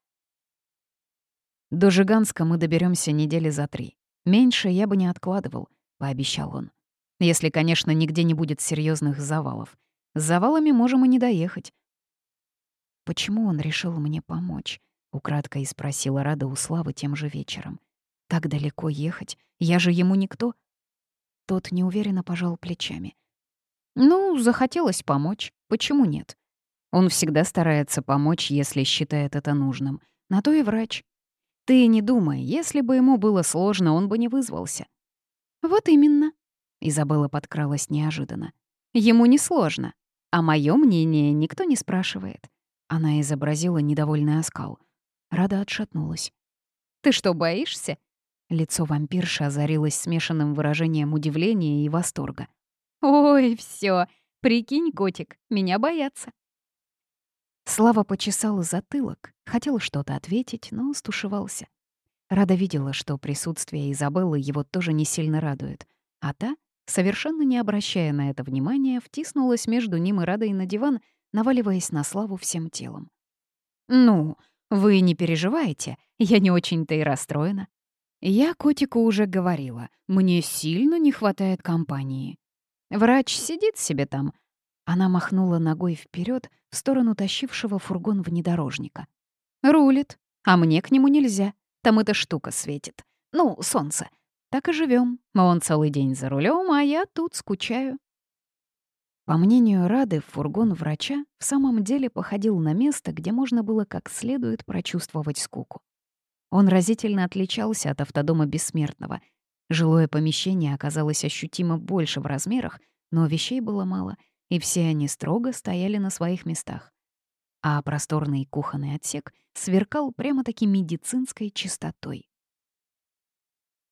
«До Жиганска мы доберемся недели за три. Меньше я бы не откладывал», — пообещал он. «Если, конечно, нигде не будет серьезных завалов. С завалами можем и не доехать». «Почему он решил мне помочь?» — украдкой спросила Рада у Славы тем же вечером. Так далеко ехать? Я же ему никто. Тот неуверенно пожал плечами. Ну, захотелось помочь. Почему нет? Он всегда старается помочь, если считает это нужным. На то и врач. Ты не думай, если бы ему было сложно, он бы не вызвался. Вот именно. Изабелла подкралась неожиданно. Ему не сложно, а мое мнение никто не спрашивает. Она изобразила недовольный оскал. Рада отшатнулась. «Ты что, боишься? Лицо вампирши озарилось смешанным выражением удивления и восторга. «Ой, все, Прикинь, котик, меня боятся!» Слава почесал затылок, хотел что-то ответить, но стушевался. Рада видела, что присутствие Изабеллы его тоже не сильно радует, а та, совершенно не обращая на это внимания, втиснулась между ним и Радой на диван, наваливаясь на Славу всем телом. «Ну, вы не переживайте, я не очень-то и расстроена. Я котику уже говорила, мне сильно не хватает компании. Врач сидит себе там. Она махнула ногой вперед в сторону тащившего фургон внедорожника. Рулит, а мне к нему нельзя. Там эта штука светит. Ну, солнце. Так и живем. Он целый день за рулем, а я тут скучаю. По мнению Рады, фургон врача в самом деле походил на место, где можно было как следует прочувствовать скуку. Он разительно отличался от автодома Бессмертного. Жилое помещение оказалось ощутимо больше в размерах, но вещей было мало, и все они строго стояли на своих местах. А просторный кухонный отсек сверкал прямо-таки медицинской чистотой.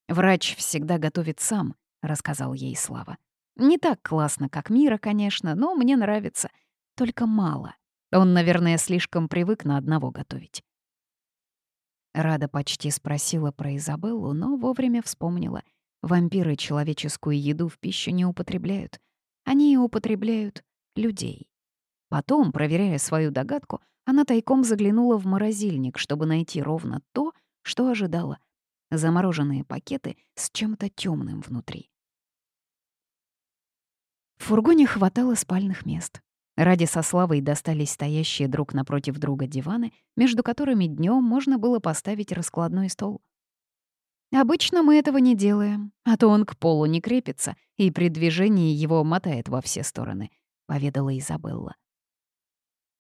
«Врач всегда готовит сам», — рассказал ей Слава. «Не так классно, как Мира, конечно, но мне нравится. Только мало. Он, наверное, слишком привык на одного готовить». Рада почти спросила про Изабеллу, но вовремя вспомнила. Вампиры человеческую еду в пищу не употребляют. Они употребляют людей. Потом, проверяя свою догадку, она тайком заглянула в морозильник, чтобы найти ровно то, что ожидала замороженные пакеты с чем-то темным внутри. В фургоне хватало спальных мест. Ради со Славой достались стоящие друг напротив друга диваны, между которыми днем можно было поставить раскладной стол. «Обычно мы этого не делаем, а то он к полу не крепится, и при движении его мотает во все стороны», — поведала Изабелла.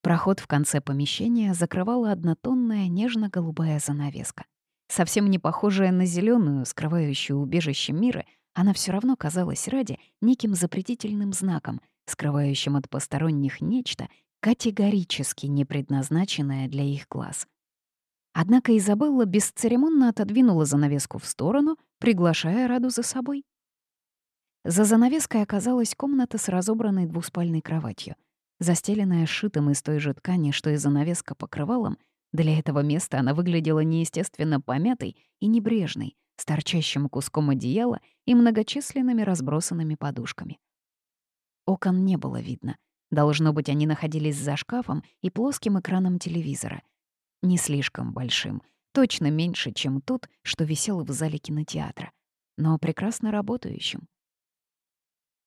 Проход в конце помещения закрывала однотонная нежно-голубая занавеска. Совсем не похожая на зеленую, скрывающую убежище мира, она все равно казалась ради неким запретительным знаком, скрывающим от посторонних нечто, категорически не предназначенное для их глаз. Однако Изабелла бесцеремонно отодвинула занавеску в сторону, приглашая Раду за собой. За занавеской оказалась комната с разобранной двуспальной кроватью. Застеленная шитым из той же ткани, что и занавеска покрывалом, для этого места она выглядела неестественно помятой и небрежной, с торчащим куском одеяла и многочисленными разбросанными подушками. Окон не было видно. Должно быть, они находились за шкафом и плоским экраном телевизора. Не слишком большим, точно меньше, чем тот, что висел в зале кинотеатра, но прекрасно работающим.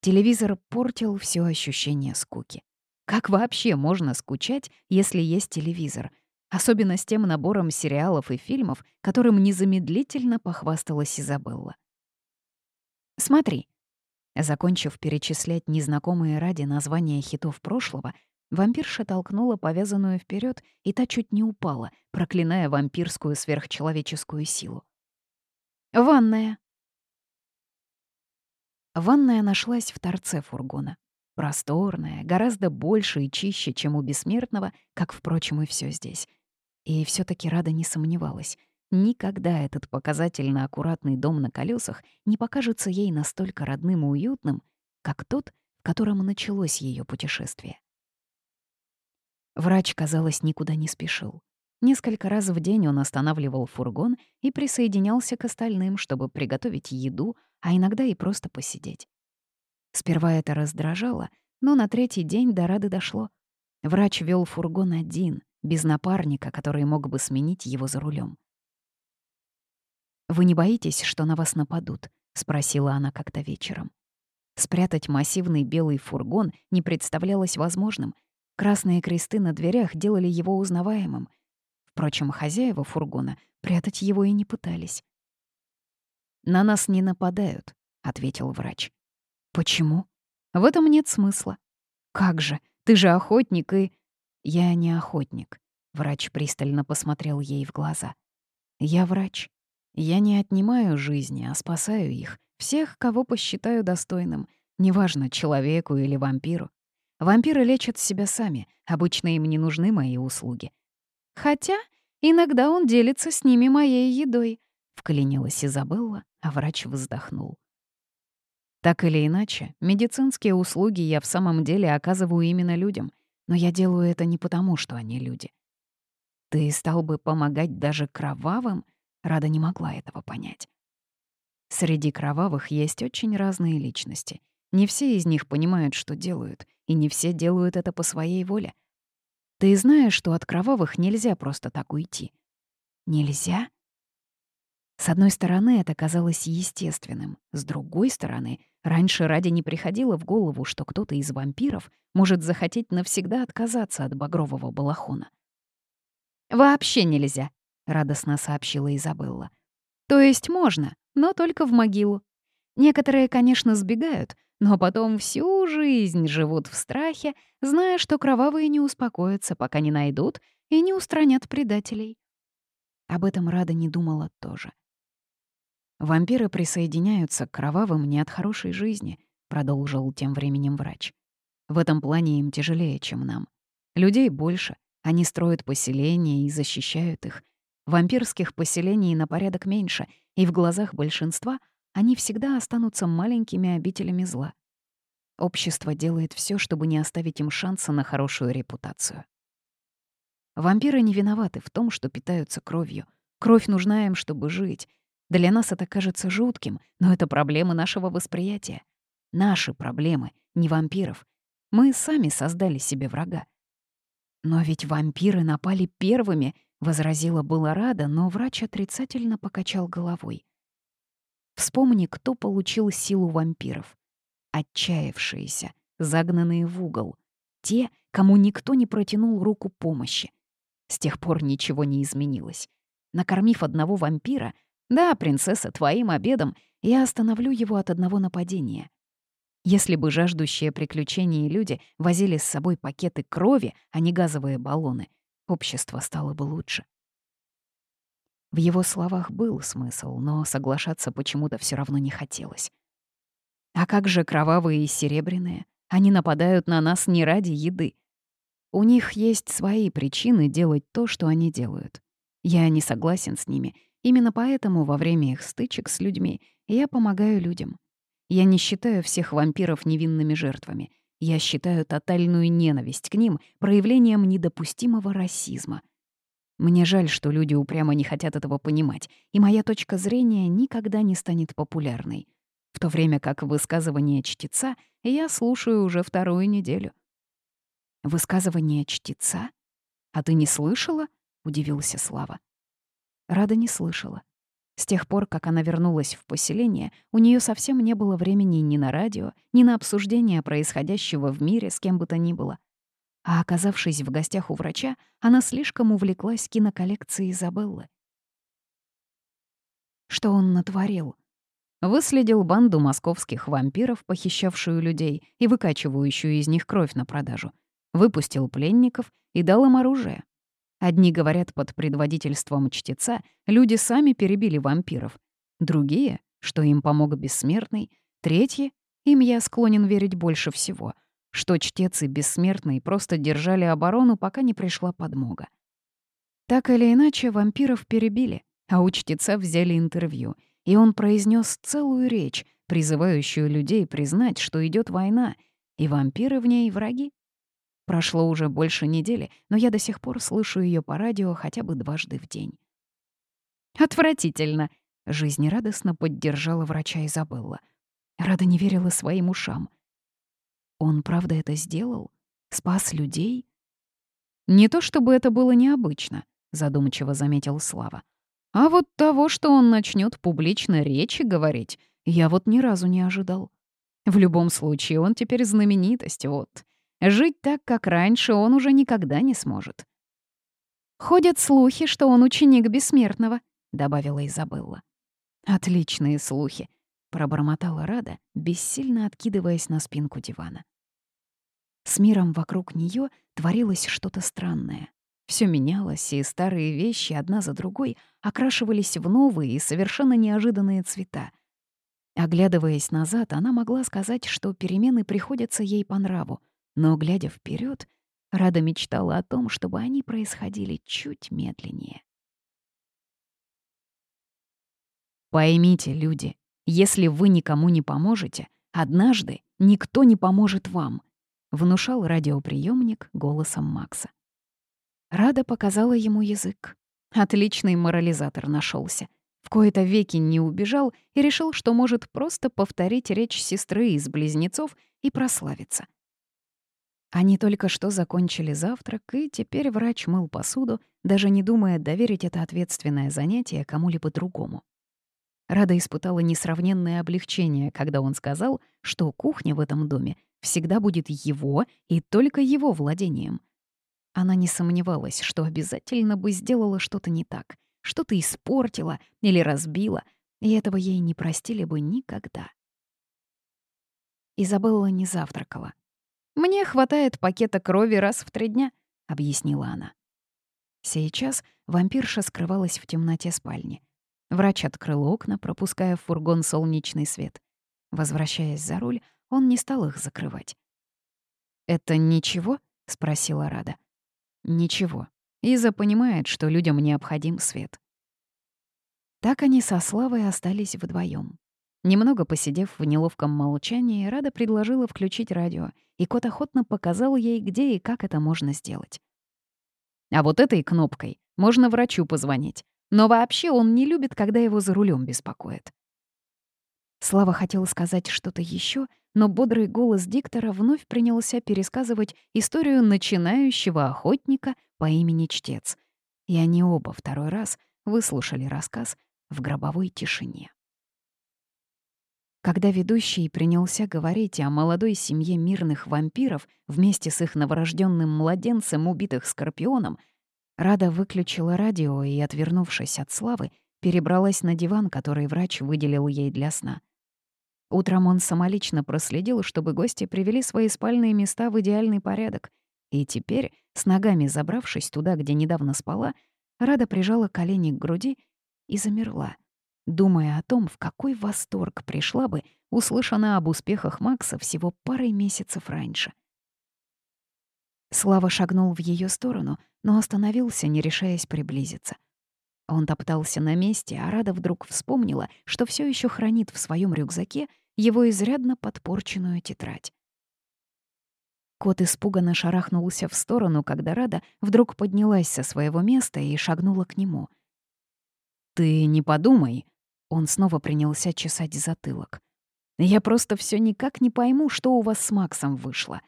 Телевизор портил все ощущение скуки. Как вообще можно скучать, если есть телевизор — Особенно с тем набором сериалов и фильмов, которым незамедлительно похвасталась Изабелла. «Смотри». Закончив перечислять незнакомые ради названия хитов прошлого, вампирша толкнула повязанную вперед, и та чуть не упала, проклиная вампирскую сверхчеловеческую силу. «Ванная». Ванная нашлась в торце фургона. Просторная, гораздо больше и чище, чем у бессмертного, как, впрочем, и все здесь. И все таки Рада не сомневалась. Никогда этот показательно аккуратный дом на колесах не покажется ей настолько родным и уютным, как тот, в котором началось ее путешествие. Врач, казалось, никуда не спешил. Несколько раз в день он останавливал фургон и присоединялся к остальным, чтобы приготовить еду, а иногда и просто посидеть. Сперва это раздражало, но на третий день до Рады дошло. Врач вел фургон один, без напарника, который мог бы сменить его за рулем. «Вы не боитесь, что на вас нападут?» — спросила она как-то вечером. Спрятать массивный белый фургон не представлялось возможным. Красные кресты на дверях делали его узнаваемым. Впрочем, хозяева фургона прятать его и не пытались. «На нас не нападают», — ответил врач. «Почему? В этом нет смысла. Как же, ты же охотник и...» «Я не охотник», — врач пристально посмотрел ей в глаза. «Я врач. Я не отнимаю жизни, а спасаю их, всех, кого посчитаю достойным, неважно, человеку или вампиру. Вампиры лечат себя сами, обычно им не нужны мои услуги. Хотя иногда он делится с ними моей едой», — вклинилась Изабелла, а врач вздохнул. Так или иначе, медицинские услуги я в самом деле оказываю именно людям — но я делаю это не потому, что они люди. Ты стал бы помогать даже кровавым? Рада не могла этого понять. Среди кровавых есть очень разные личности. Не все из них понимают, что делают, и не все делают это по своей воле. Ты знаешь, что от кровавых нельзя просто так уйти. Нельзя? С одной стороны, это казалось естественным. С другой стороны, Раньше ради не приходило в голову, что кто-то из вампиров может захотеть навсегда отказаться от багрового балахона. «Вообще нельзя», — радостно сообщила Изабелла. «То есть можно, но только в могилу. Некоторые, конечно, сбегают, но потом всю жизнь живут в страхе, зная, что кровавые не успокоятся, пока не найдут и не устранят предателей». Об этом Рада не думала тоже. Вампиры присоединяются к кровавым не от хорошей жизни, продолжил тем временем врач. В этом плане им тяжелее, чем нам. Людей больше, они строят поселения и защищают их. Вампирских поселений на порядок меньше, и в глазах большинства они всегда останутся маленькими обителями зла. Общество делает все, чтобы не оставить им шанса на хорошую репутацию. Вампиры не виноваты в том, что питаются кровью. Кровь нужна им, чтобы жить. Для нас это кажется жутким, но это проблемы нашего восприятия. Наши проблемы, не вампиров. Мы сами создали себе врага. «Но ведь вампиры напали первыми», — возразила была рада, но врач отрицательно покачал головой. Вспомни, кто получил силу вампиров. Отчаявшиеся, загнанные в угол. Те, кому никто не протянул руку помощи. С тех пор ничего не изменилось. Накормив одного вампира, да, принцесса, твоим обедом, я остановлю его от одного нападения. Если бы жаждущие приключений люди возили с собой пакеты крови, а не газовые баллоны, общество стало бы лучше. В его словах был смысл, но соглашаться почему-то все равно не хотелось. А как же кровавые и серебряные? Они нападают на нас не ради еды. У них есть свои причины делать то, что они делают. Я не согласен с ними. Именно поэтому во время их стычек с людьми я помогаю людям. Я не считаю всех вампиров невинными жертвами. Я считаю тотальную ненависть к ним проявлением недопустимого расизма. Мне жаль, что люди упрямо не хотят этого понимать, и моя точка зрения никогда не станет популярной. В то время как высказывание чтеца я слушаю уже вторую неделю. «Высказывание чтеца? А ты не слышала?» — удивился Слава. Рада не слышала. С тех пор, как она вернулась в поселение, у нее совсем не было времени ни на радио, ни на обсуждение происходящего в мире с кем бы то ни было. А оказавшись в гостях у врача, она слишком увлеклась киноколлекцией Изабеллы. Что он натворил? Выследил банду московских вампиров, похищавшую людей и выкачивающую из них кровь на продажу. Выпустил пленников и дал им оружие. Одни говорят, под предводительством чтеца люди сами перебили вампиров. Другие, что им помог бессмертный. Третьи, им я склонен верить больше всего, что чтец и бессмертный просто держали оборону, пока не пришла подмога. Так или иначе, вампиров перебили, а у чтеца взяли интервью, и он произнес целую речь, призывающую людей признать, что идет война, и вампиры в ней враги. Прошло уже больше недели, но я до сих пор слышу ее по радио хотя бы дважды в день. «Отвратительно!» — жизнерадостно поддержала врача Изабелла. Рада не верила своим ушам. Он правда это сделал? Спас людей? Не то чтобы это было необычно, задумчиво заметил Слава. А вот того, что он начнет публично речи говорить, я вот ни разу не ожидал. В любом случае, он теперь знаменитость, вот. Жить так, как раньше, он уже никогда не сможет. «Ходят слухи, что он ученик бессмертного», — добавила Изабелла. «Отличные слухи», — пробормотала Рада, бессильно откидываясь на спинку дивана. С миром вокруг нее творилось что-то странное. Все менялось, и старые вещи одна за другой окрашивались в новые и совершенно неожиданные цвета. Оглядываясь назад, она могла сказать, что перемены приходятся ей по нраву, но, глядя вперед, Рада мечтала о том, чтобы они происходили чуть медленнее. Поймите, люди, если вы никому не поможете, однажды никто не поможет вам, внушал радиоприемник голосом Макса. Рада показала ему язык. Отличный морализатор нашелся. В кои-то веки не убежал и решил, что может просто повторить речь сестры из близнецов и прославиться. Они только что закончили завтрак, и теперь врач мыл посуду, даже не думая доверить это ответственное занятие кому-либо другому. Рада испытала несравненное облегчение, когда он сказал, что кухня в этом доме всегда будет его и только его владением. Она не сомневалась, что обязательно бы сделала что-то не так, что-то испортила или разбила, и этого ей не простили бы никогда. Изабелла не завтракала. «Мне хватает пакета крови раз в три дня», — объяснила она. Сейчас вампирша скрывалась в темноте спальни. Врач открыл окна, пропуская в фургон солнечный свет. Возвращаясь за руль, он не стал их закрывать. «Это ничего?» — спросила Рада. «Ничего. Иза понимает, что людям необходим свет. Так они со Славой остались вдвоем. Немного посидев в неловком молчании, Рада предложила включить радио, и кот охотно показал ей, где и как это можно сделать. А вот этой кнопкой можно врачу позвонить. Но вообще он не любит, когда его за рулем беспокоят. Слава хотел сказать что-то еще, но бодрый голос диктора вновь принялся пересказывать историю начинающего охотника по имени Чтец. И они оба второй раз выслушали рассказ в гробовой тишине. Когда ведущий принялся говорить о молодой семье мирных вампиров вместе с их новорожденным младенцем, убитых скорпионом, Рада выключила радио и, отвернувшись от Славы, перебралась на диван, который врач выделил ей для сна. Утром он самолично проследил, чтобы гости привели свои спальные места в идеальный порядок, и теперь, с ногами забравшись туда, где недавно спала, Рада прижала колени к груди и замерла — думая о том, в какой восторг пришла бы, услышана об успехах Макса всего парой месяцев раньше. Слава шагнул в ее сторону, но остановился, не решаясь приблизиться. Он топтался на месте, а Рада вдруг вспомнила, что все еще хранит в своем рюкзаке его изрядно подпорченную тетрадь. Кот испуганно шарахнулся в сторону, когда Рада вдруг поднялась со своего места и шагнула к нему. «Ты не подумай», он снова принялся чесать затылок. «Я просто все никак не пойму, что у вас с Максом вышло.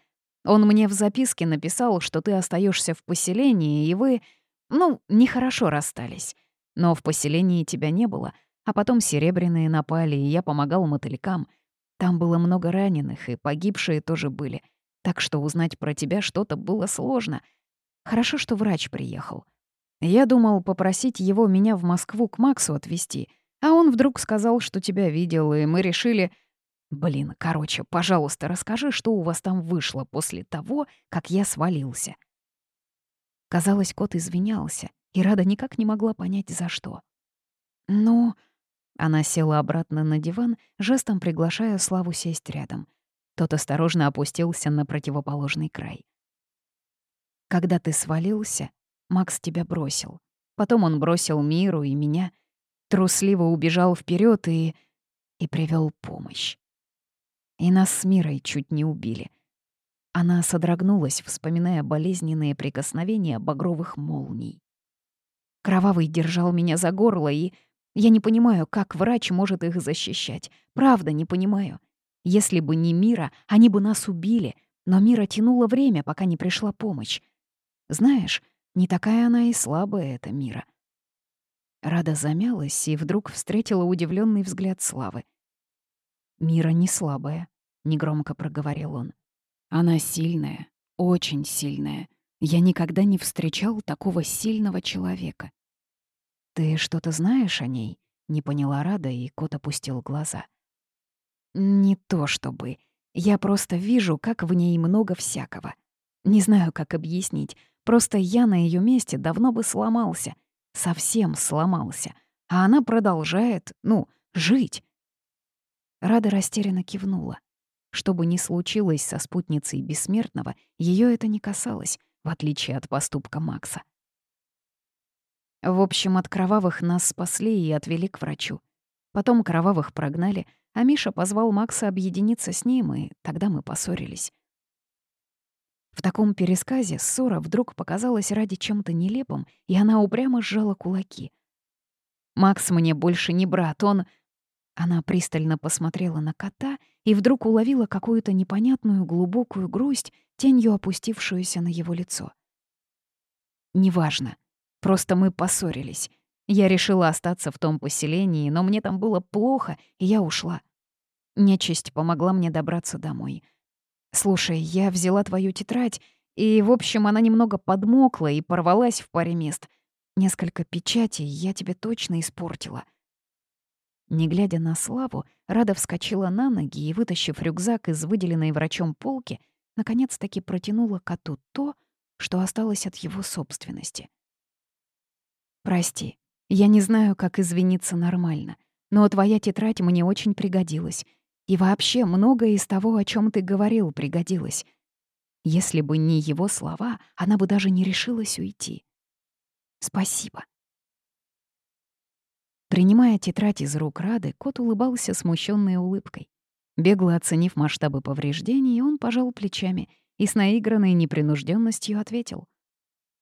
Он мне в записке написал, что ты остаешься в поселении, и вы, ну, нехорошо расстались. Но в поселении тебя не было, а потом серебряные напали, и я помогал мотылькам. Там было много раненых, и погибшие тоже были. Так что узнать про тебя что-то было сложно. Хорошо, что врач приехал. Я думал попросить его меня в Москву к Максу отвезти — а он вдруг сказал, что тебя видел, и мы решили... Блин, короче, пожалуйста, расскажи, что у вас там вышло после того, как я свалился. Казалось, кот извинялся, и Рада никак не могла понять, за что. «Ну...» Она села обратно на диван, жестом приглашая Славу сесть рядом. Тот осторожно опустился на противоположный край. «Когда ты свалился, Макс тебя бросил. Потом он бросил Миру и меня — трусливо убежал вперед и... и привел помощь. И нас с Мирой чуть не убили. Она содрогнулась, вспоминая болезненные прикосновения багровых молний. Кровавый держал меня за горло, и я не понимаю, как врач может их защищать. Правда, не понимаю. Если бы не Мира, они бы нас убили, но Мира тянула время, пока не пришла помощь. Знаешь, не такая она и слабая, эта Мира. Рада замялась и вдруг встретила удивленный взгляд Славы. «Мира не слабая», — негромко проговорил он. «Она сильная, очень сильная. Я никогда не встречал такого сильного человека». «Ты что-то знаешь о ней?» — не поняла Рада, и кот опустил глаза. «Не то чтобы. Я просто вижу, как в ней много всякого. Не знаю, как объяснить. Просто я на ее месте давно бы сломался совсем сломался, а она продолжает, ну, жить. Рада растерянно кивнула. Что бы ни случилось со спутницей бессмертного, ее это не касалось, в отличие от поступка Макса. В общем, от кровавых нас спасли и отвели к врачу. Потом кровавых прогнали, а Миша позвал Макса объединиться с ним, и тогда мы поссорились. В таком пересказе ссора вдруг показалась ради чем-то нелепым, и она упрямо сжала кулаки. «Макс мне больше не брат, он...» Она пристально посмотрела на кота и вдруг уловила какую-то непонятную глубокую грусть, тенью опустившуюся на его лицо. «Неважно. Просто мы поссорились. Я решила остаться в том поселении, но мне там было плохо, и я ушла. Нечисть помогла мне добраться домой. «Слушай, я взяла твою тетрадь, и, в общем, она немного подмокла и порвалась в паре мест. Несколько печатей я тебе точно испортила». Не глядя на Славу, Рада вскочила на ноги и, вытащив рюкзак из выделенной врачом полки, наконец-таки протянула коту то, что осталось от его собственности. «Прости, я не знаю, как извиниться нормально, но твоя тетрадь мне очень пригодилась, и вообще многое из того, о чем ты говорил, пригодилось. Если бы не его слова, она бы даже не решилась уйти. Спасибо. Принимая тетрадь из рук Рады, кот улыбался смущенной улыбкой. Бегло оценив масштабы повреждений, он пожал плечами и с наигранной непринужденностью ответил.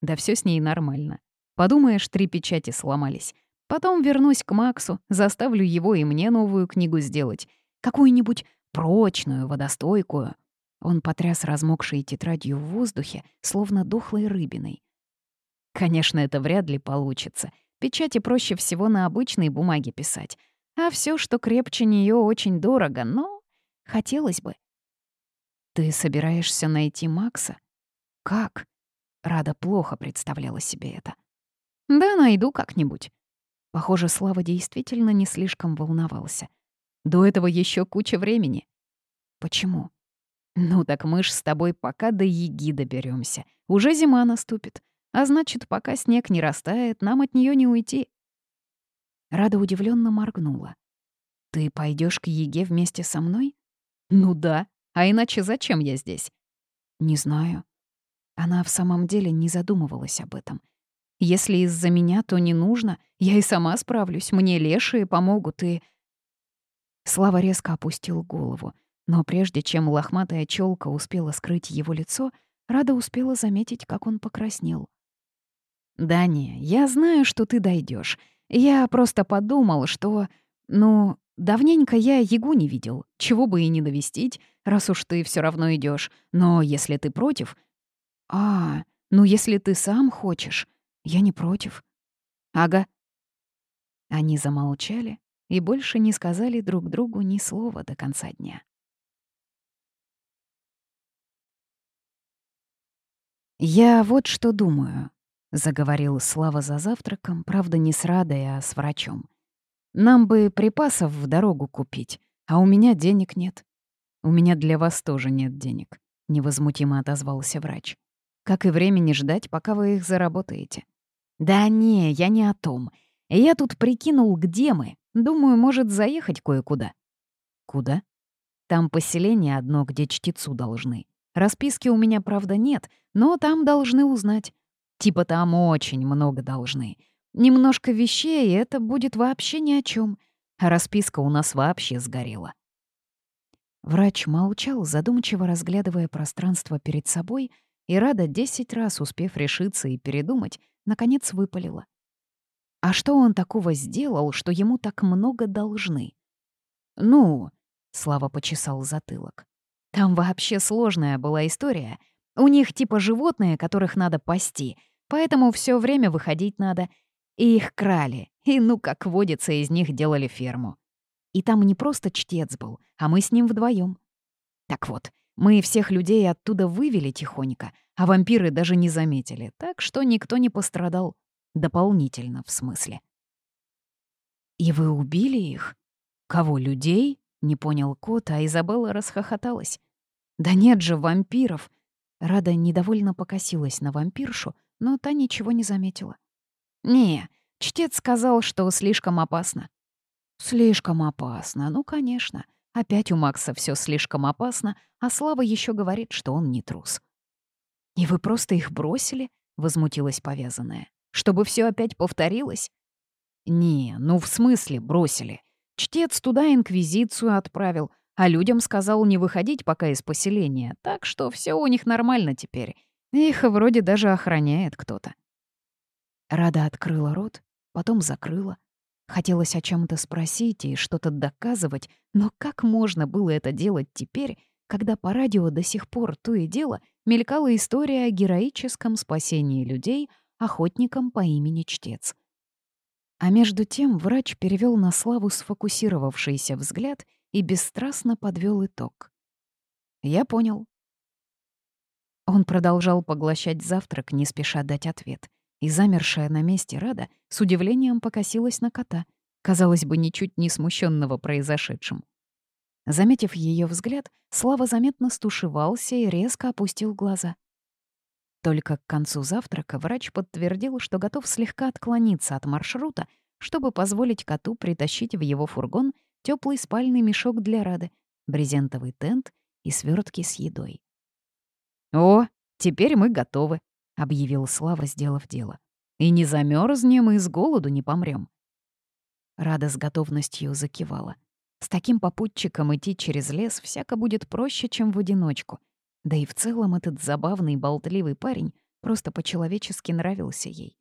«Да все с ней нормально. Подумаешь, три печати сломались. Потом вернусь к Максу, заставлю его и мне новую книгу сделать. Какую-нибудь прочную, водостойкую». Он потряс размокшей тетрадью в воздухе, словно дохлой рыбиной. Конечно, это вряд ли получится. Печати проще всего на обычной бумаге писать. А все, что крепче нее, очень дорого, но хотелось бы. «Ты собираешься найти Макса? Как?» Рада плохо представляла себе это. «Да, найду как-нибудь». Похоже, Слава действительно не слишком волновался. До этого еще куча времени. Почему? Ну так мы ж с тобой пока до Еги доберемся. Уже зима наступит. А значит, пока снег не растает, нам от нее не уйти. Рада удивленно моргнула. Ты пойдешь к Еге вместе со мной? Ну да. А иначе зачем я здесь? Не знаю. Она в самом деле не задумывалась об этом. Если из-за меня, то не нужно. Я и сама справлюсь. Мне лешие помогут и... Слава резко опустил голову. Но прежде чем лохматая челка успела скрыть его лицо, Рада успела заметить, как он покраснел. «Да не, я знаю, что ты дойдешь. Я просто подумал, что... Ну, давненько я Ягу не видел. Чего бы и не навестить, раз уж ты все равно идешь. Но если ты против... А, ну если ты сам хочешь, я не против. Ага. Они замолчали и больше не сказали друг другу ни слова до конца дня. «Я вот что думаю», — заговорил Слава за завтраком, правда, не с Радой, а с врачом. «Нам бы припасов в дорогу купить, а у меня денег нет». «У меня для вас тоже нет денег», — невозмутимо отозвался врач. «Как и времени ждать, пока вы их заработаете». «Да не, я не о том. Я тут прикинул, где мы. Думаю, может, заехать кое-куда». «Куда?» «Там поселение одно, где чтецу должны. Расписки у меня, правда, нет, но там должны узнать. Типа там очень много должны. Немножко вещей, и это будет вообще ни о чем. А расписка у нас вообще сгорела. Врач молчал, задумчиво разглядывая пространство перед собой, и Рада, десять раз успев решиться и передумать, наконец выпалила. А что он такого сделал, что ему так много должны? «Ну...» — Слава почесал затылок. Там вообще сложная была история. У них типа животные, которых надо пасти, поэтому все время выходить надо. И их крали, и ну как водится, из них делали ферму. И там не просто чтец был, а мы с ним вдвоем. Так вот, мы всех людей оттуда вывели тихонько, а вампиры даже не заметили, так что никто не пострадал. Дополнительно, в смысле. «И вы убили их? Кого, людей?» Не понял кот, а Изабелла расхохоталась. «Да нет же, вампиров!» Рада недовольно покосилась на вампиршу, но та ничего не заметила. «Не, чтец сказал, что слишком опасно». «Слишком опасно, ну, конечно. Опять у Макса все слишком опасно, а Слава еще говорит, что он не трус». «И вы просто их бросили?» — возмутилась повязанная. «Чтобы все опять повторилось?» «Не, ну в смысле бросили? Чтец туда инквизицию отправил, а людям сказал не выходить пока из поселения, так что все у них нормально теперь. Их вроде даже охраняет кто-то. Рада открыла рот, потом закрыла. Хотелось о чем то спросить и что-то доказывать, но как можно было это делать теперь, когда по радио до сих пор то и дело мелькала история о героическом спасении людей охотником по имени Чтец? А между тем врач перевел на Славу сфокусировавшийся взгляд и бесстрастно подвел итог. «Я понял». Он продолжал поглощать завтрак, не спеша дать ответ, и замершая на месте Рада с удивлением покосилась на кота, казалось бы, ничуть не смущенного произошедшим. Заметив ее взгляд, Слава заметно стушевался и резко опустил глаза. Только к концу завтрака врач подтвердил, что готов слегка отклониться от маршрута, чтобы позволить коту притащить в его фургон теплый спальный мешок для Рады, брезентовый тент и свертки с едой. «О, теперь мы готовы», — объявил Слава, сделав дело. И не замерзнем, и с голоду не помрем. Рада с готовностью закивала. С таким попутчиком идти через лес всяко будет проще, чем в одиночку. Да и в целом этот забавный, болтливый парень просто по-человечески нравился ей.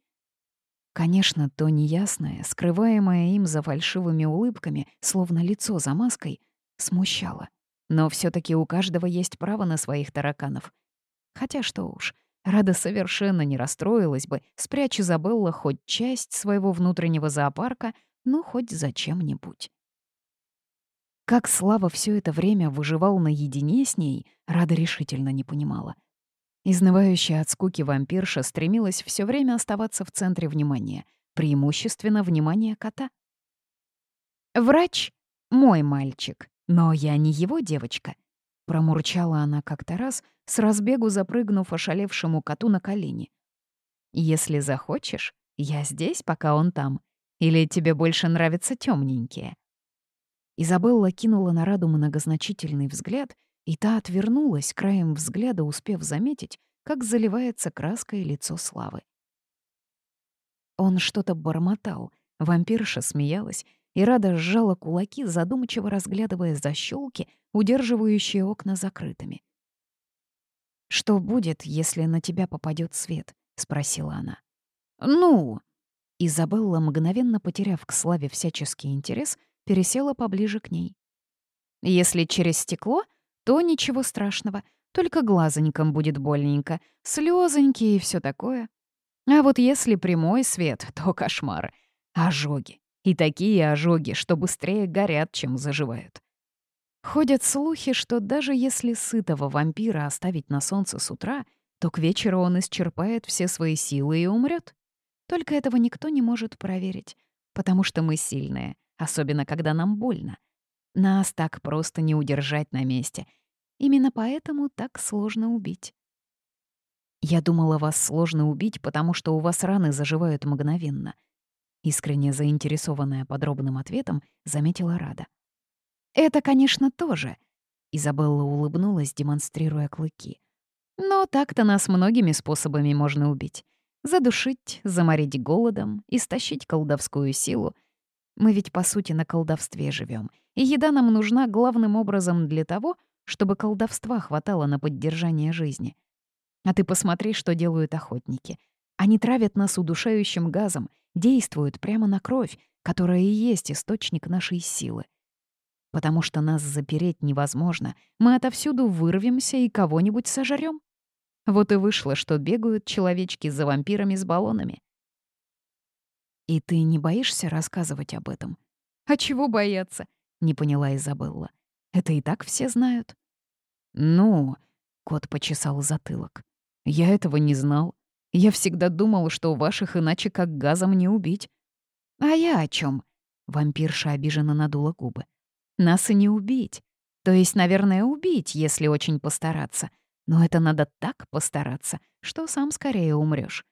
Конечно, то неясное, скрываемое им за фальшивыми улыбками, словно лицо за маской, смущало. Но все таки у каждого есть право на своих тараканов. Хотя что уж, Рада совершенно не расстроилась бы, спрячь Изабелла хоть часть своего внутреннего зоопарка, ну, хоть зачем-нибудь. Как Слава все это время выживал наедине с ней, Рада решительно не понимала. Изнывающая от скуки вампирша стремилась все время оставаться в центре внимания, преимущественно внимания кота. «Врач — мой мальчик, но я не его девочка», — промурчала она как-то раз, с разбегу запрыгнув ошалевшему коту на колени. «Если захочешь, я здесь, пока он там. Или тебе больше нравятся темненькие? Изабелла кинула на Раду многозначительный взгляд, и та отвернулась, краем взгляда успев заметить, как заливается краской лицо Славы. Он что-то бормотал, вампирша смеялась, и Рада сжала кулаки, задумчиво разглядывая защелки, удерживающие окна закрытыми. «Что будет, если на тебя попадет свет?» — спросила она. «Ну!» Изабелла, мгновенно потеряв к Славе всяческий интерес, — пересела поближе к ней. Если через стекло, то ничего страшного, только глазоньком будет больненько, слезоньки и все такое. А вот если прямой свет, то кошмар. Ожоги. И такие ожоги, что быстрее горят, чем заживают. Ходят слухи, что даже если сытого вампира оставить на солнце с утра, то к вечеру он исчерпает все свои силы и умрет. Только этого никто не может проверить, потому что мы сильные, особенно когда нам больно. Нас так просто не удержать на месте. Именно поэтому так сложно убить. Я думала, вас сложно убить, потому что у вас раны заживают мгновенно. Искренне заинтересованная подробным ответом, заметила Рада. Это, конечно, тоже. Изабелла улыбнулась, демонстрируя клыки. Но так-то нас многими способами можно убить. Задушить, заморить голодом, истощить колдовскую силу — мы ведь, по сути, на колдовстве живем, и еда нам нужна главным образом для того, чтобы колдовства хватало на поддержание жизни. А ты посмотри, что делают охотники. Они травят нас удушающим газом, действуют прямо на кровь, которая и есть источник нашей силы. Потому что нас запереть невозможно, мы отовсюду вырвемся и кого-нибудь сожрем. Вот и вышло, что бегают человечки за вампирами с баллонами. «И ты не боишься рассказывать об этом?» «А чего бояться?» — не поняла Изабелла. «Это и так все знают». «Ну...» — кот почесал затылок. «Я этого не знал. Я всегда думал, что ваших иначе как газом не убить». «А я о чем? Вампирша обиженно надула губы. «Нас и не убить. То есть, наверное, убить, если очень постараться. Но это надо так постараться, что сам скорее умрешь.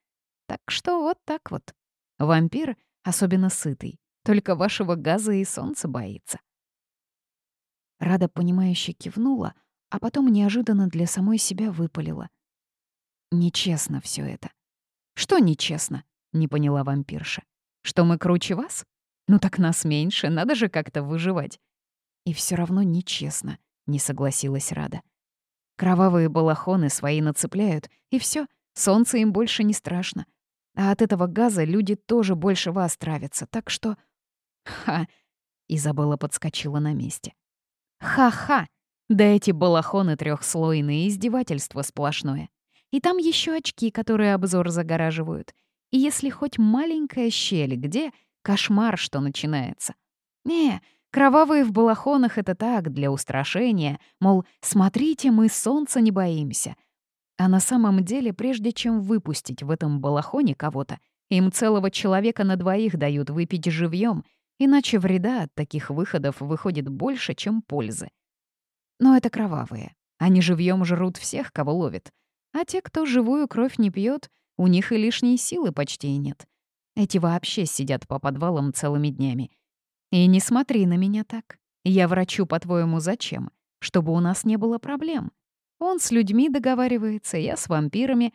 Так что вот так вот». Вампир, особенно сытый, только вашего газа и солнца боится. Рада, понимающе кивнула, а потом неожиданно для самой себя выпалила. Нечестно все это. Что нечестно? Не поняла вампирша. Что мы круче вас? Ну так нас меньше, надо же как-то выживать. И все равно нечестно, не согласилась Рада. Кровавые балахоны свои нацепляют, и все, солнце им больше не страшно. А от этого газа люди тоже больше вас травятся, так что... Ха! Изабелла подскочила на месте. Ха-ха! Да эти балахоны трехслойные, издевательство сплошное. И там еще очки, которые обзор загораживают. И если хоть маленькая щель где, кошмар, что начинается. Не, кровавые в балахонах — это так, для устрашения, мол, смотрите, мы солнца не боимся — а на самом деле, прежде чем выпустить в этом балахоне кого-то, им целого человека на двоих дают выпить живьем, иначе вреда от таких выходов выходит больше, чем пользы. Но это кровавые. Они живьем жрут всех, кого ловят. А те, кто живую кровь не пьет, у них и лишней силы почти нет. Эти вообще сидят по подвалам целыми днями. И не смотри на меня так. Я врачу, по-твоему, зачем? Чтобы у нас не было проблем. Он с людьми договаривается, я с вампирами.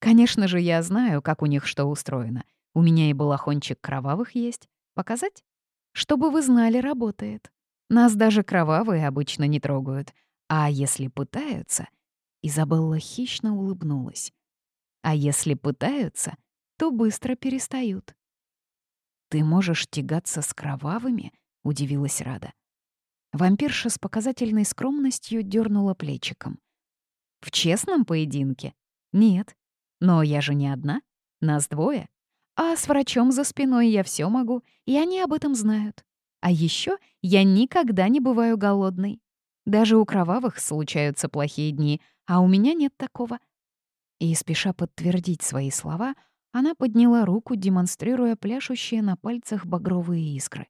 Конечно же, я знаю, как у них что устроено. У меня и балахончик кровавых есть. Показать? Чтобы вы знали, работает. Нас даже кровавые обычно не трогают. А если пытаются... Изабелла хищно улыбнулась. А если пытаются, то быстро перестают. «Ты можешь тягаться с кровавыми?» — удивилась Рада. Вампирша с показательной скромностью дернула плечиком. «В честном поединке? Нет. Но я же не одна. Нас двое. А с врачом за спиной я все могу, и они об этом знают. А еще я никогда не бываю голодной. Даже у кровавых случаются плохие дни, а у меня нет такого». И, спеша подтвердить свои слова, она подняла руку, демонстрируя пляшущие на пальцах багровые искры.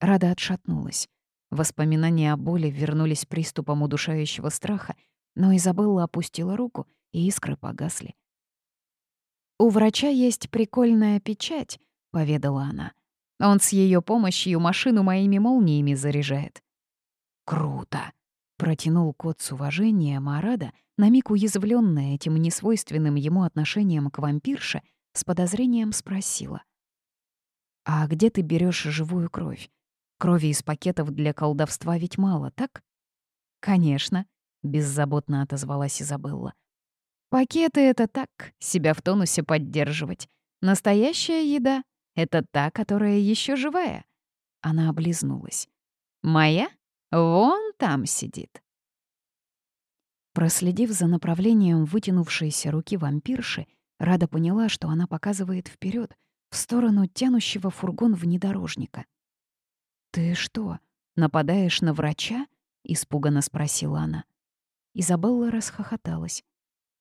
Рада отшатнулась. Воспоминания о боли вернулись приступом удушающего страха, но Изабелла опустила руку, и искры погасли. «У врача есть прикольная печать», — поведала она. «Он с ее помощью машину моими молниями заряжает». «Круто!» — протянул кот с уважением, а Рада, на миг уязвленная этим несвойственным ему отношением к вампирше, с подозрением спросила. «А где ты берешь живую кровь? Крови из пакетов для колдовства ведь мало, так?» «Конечно», — беззаботно отозвалась Изабелла. «Пакеты — это так, себя в тонусе поддерживать. Настоящая еда — это та, которая еще живая». Она облизнулась. «Моя? Вон там сидит». Проследив за направлением вытянувшейся руки вампирши, Рада поняла, что она показывает вперед, в сторону тянущего фургон внедорожника. «Ты что, нападаешь на врача?» — испуганно спросила она. Изабелла расхохоталась.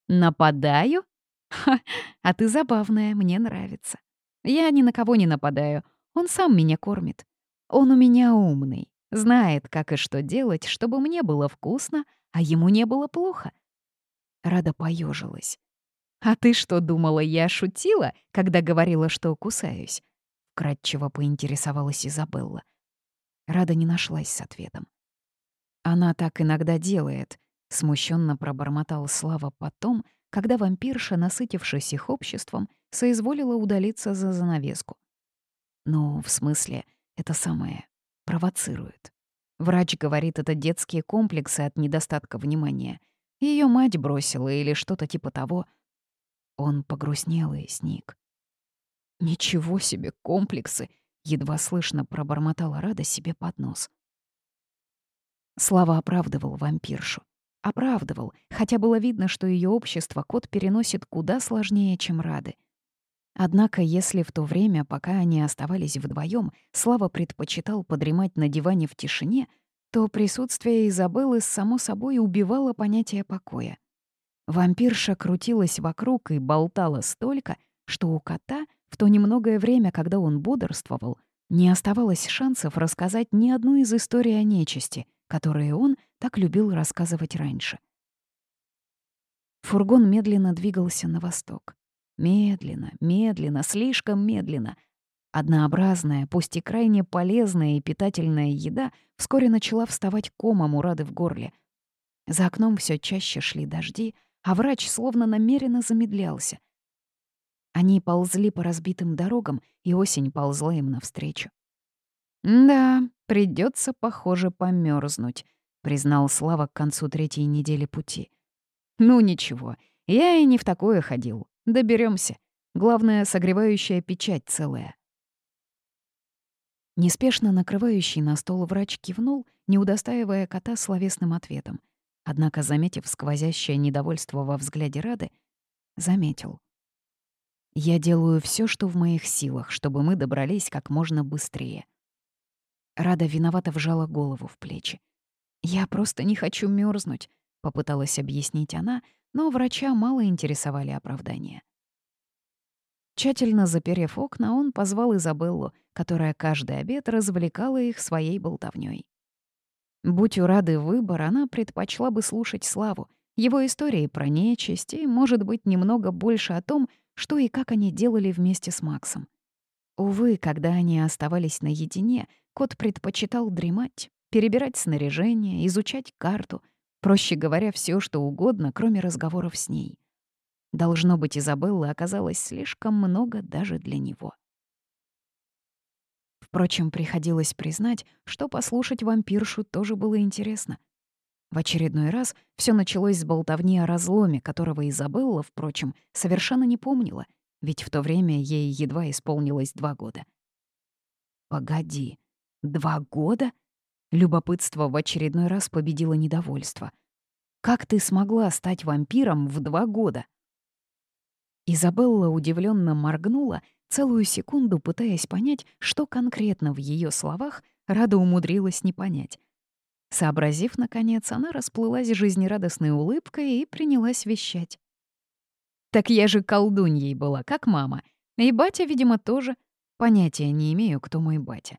«Нападаю? Ха, а ты забавная, мне нравится. Я ни на кого не нападаю, он сам меня кормит. Он у меня умный, знает, как и что делать, чтобы мне было вкусно, а ему не было плохо. Рада поежилась. «А ты что, думала, я шутила, когда говорила, что кусаюсь?» Кратчево поинтересовалась Изабелла. Рада не нашлась с ответом. «Она так иногда делает», — смущенно пробормотал Слава потом, когда вампирша, насытившись их обществом, соизволила удалиться за занавеску. «Ну, в смысле, это самое, провоцирует». Врач говорит, это детские комплексы от недостатка внимания. Ее мать бросила или что-то типа того. Он погрустнел и сник. «Ничего себе комплексы!» — едва слышно пробормотала Рада себе под нос. Слава оправдывал вампиршу. Оправдывал, хотя было видно, что ее общество кот переносит куда сложнее, чем Рады. Однако, если в то время, пока они оставались вдвоем, Слава предпочитал подремать на диване в тишине, то присутствие Изабеллы само собой убивало понятие покоя. Вампирша крутилась вокруг и болтала столько, что у кота в то немногое время, когда он бодрствовал, не оставалось шансов рассказать ни одну из историй о нечисти, которые он так любил рассказывать раньше. Фургон медленно двигался на восток. Медленно, медленно, слишком медленно. Однообразная, пусть и крайне полезная и питательная еда вскоре начала вставать комом у Рады в горле. За окном все чаще шли дожди, а врач словно намеренно замедлялся. Они ползли по разбитым дорогам, и осень ползла им навстречу. «Да, придется, похоже, померзнуть, признал Слава к концу третьей недели пути. «Ну ничего, я и не в такое ходил. Доберемся. Главное, согревающая печать целая. Неспешно накрывающий на стол врач кивнул, не удостаивая кота словесным ответом. Однако, заметив сквозящее недовольство во взгляде Рады, заметил. «Я делаю все, что в моих силах, чтобы мы добрались как можно быстрее». Рада виновато вжала голову в плечи. «Я просто не хочу мерзнуть, попыталась объяснить она, но врача мало интересовали оправдания. Тщательно заперев окна, он позвал Изабеллу, которая каждый обед развлекала их своей болтовнёй. Будь у Рады выбор, она предпочла бы слушать Славу, его истории про нечисть и, может быть, немного больше о том, что и как они делали вместе с Максом. Увы, когда они оставались наедине, кот предпочитал дремать, перебирать снаряжение, изучать карту, Проще говоря, все, что угодно, кроме разговоров с ней. Должно быть, Изабеллы оказалось слишком много даже для него. Впрочем, приходилось признать, что послушать вампиршу тоже было интересно. В очередной раз все началось с болтовни о разломе, которого Изабелла, впрочем, совершенно не помнила, ведь в то время ей едва исполнилось два года. «Погоди, два года?» Любопытство в очередной раз победило недовольство. «Как ты смогла стать вампиром в два года?» Изабелла удивленно моргнула, целую секунду пытаясь понять, что конкретно в ее словах Рада умудрилась не понять. Сообразив, наконец, она расплылась жизнерадостной улыбкой и принялась вещать. «Так я же колдуньей была, как мама. И батя, видимо, тоже. Понятия не имею, кто мой батя.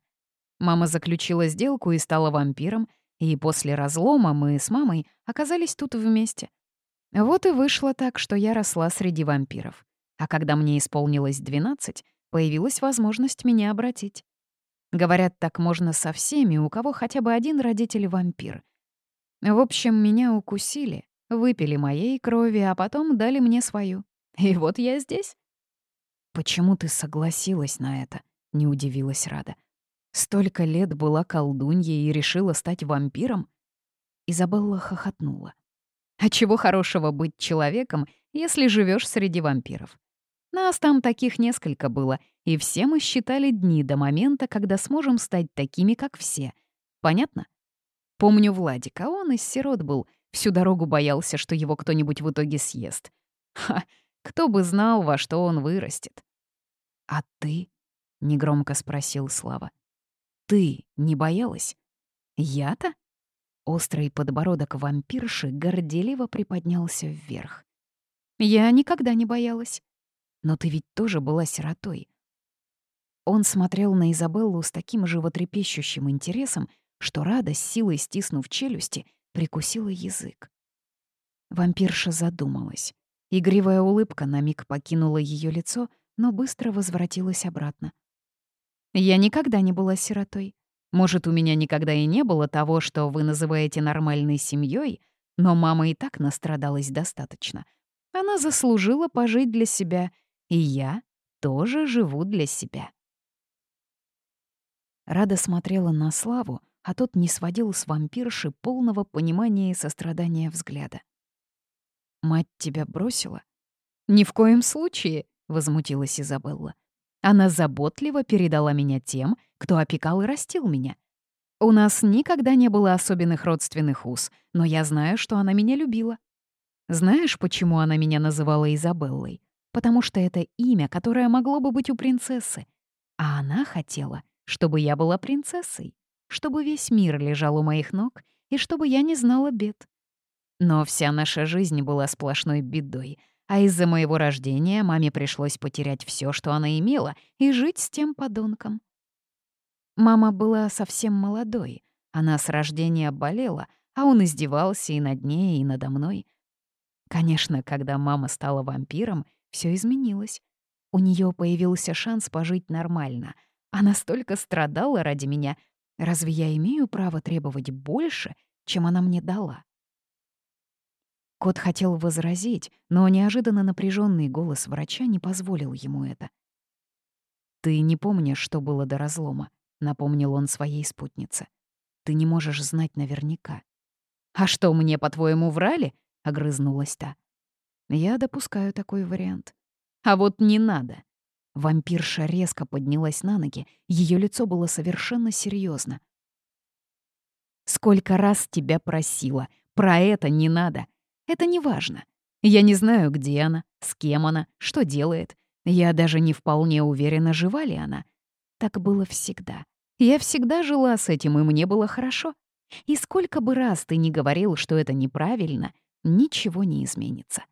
Мама заключила сделку и стала вампиром, и после разлома мы с мамой оказались тут вместе. Вот и вышло так, что я росла среди вампиров. А когда мне исполнилось 12, появилась возможность меня обратить. Говорят, так можно со всеми, у кого хотя бы один родитель вампир. В общем, меня укусили, выпили моей крови, а потом дали мне свою. И вот я здесь. «Почему ты согласилась на это?» — не удивилась Рада. «Столько лет была колдуньей и решила стать вампиром?» Изабелла хохотнула. А чего хорошего быть человеком, если живешь среди вампиров? Нас там таких несколько было, и все мы считали дни до момента, когда сможем стать такими, как все. Понятно? Помню Владика, он из сирот был, всю дорогу боялся, что его кто-нибудь в итоге съест. Ха, кто бы знал, во что он вырастет. «А ты?» — негромко спросил Слава. «Ты не боялась?» «Я-то?» Острый подбородок вампирши горделиво приподнялся вверх. «Я никогда не боялась. Но ты ведь тоже была сиротой». Он смотрел на Изабеллу с таким животрепещущим интересом, что Рада, с силой стиснув челюсти, прикусила язык. Вампирша задумалась. Игривая улыбка на миг покинула ее лицо, но быстро возвратилась обратно. «Я никогда не была сиротой. Может, у меня никогда и не было того, что вы называете нормальной семьей, но мама и так настрадалась достаточно. Она заслужила пожить для себя, и я тоже живу для себя. Рада смотрела на Славу, а тот не сводил с вампирши полного понимания и сострадания взгляда. «Мать тебя бросила?» «Ни в коем случае», — возмутилась Изабелла. Она заботливо передала меня тем, кто опекал и растил меня. У нас никогда не было особенных родственных уз, но я знаю, что она меня любила. Знаешь, почему она меня называла Изабеллой? Потому что это имя, которое могло бы быть у принцессы. А она хотела, чтобы я была принцессой, чтобы весь мир лежал у моих ног и чтобы я не знала бед. Но вся наша жизнь была сплошной бедой, а из-за моего рождения маме пришлось потерять все, что она имела, и жить с тем подонком. Мама была совсем молодой. Она с рождения болела, а он издевался и над ней, и надо мной. Конечно, когда мама стала вампиром, все изменилось. У нее появился шанс пожить нормально. Она столько страдала ради меня. Разве я имею право требовать больше, чем она мне дала? Кот хотел возразить, но неожиданно напряженный голос врача не позволил ему это. «Ты не помнишь, что было до разлома?» напомнил он своей спутнице. Ты не можешь знать наверняка. А что, мне, по-твоему, врали? огрызнулась та. Я допускаю такой вариант. А вот не надо. Вампирша резко поднялась на ноги, ее лицо было совершенно серьезно. Сколько раз тебя просила, про это не надо. Это не важно. Я не знаю, где она, с кем она, что делает. Я даже не вполне уверена, жива ли она. Так было всегда. Я всегда жила с этим, и мне было хорошо. И сколько бы раз ты ни говорил, что это неправильно, ничего не изменится.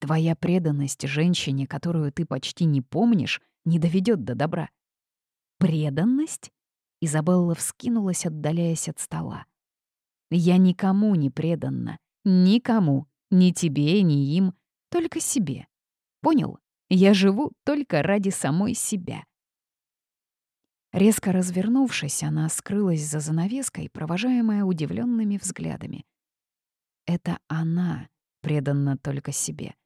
Твоя преданность женщине, которую ты почти не помнишь, не доведет до добра. Преданность? Изабелла вскинулась, отдаляясь от стола. Я никому не преданна. Никому. Ни тебе, ни им. Только себе. Понял? Я живу только ради самой себя. Резко развернувшись, она скрылась за занавеской, провожаемая удивленными взглядами. Это она, преданна только себе,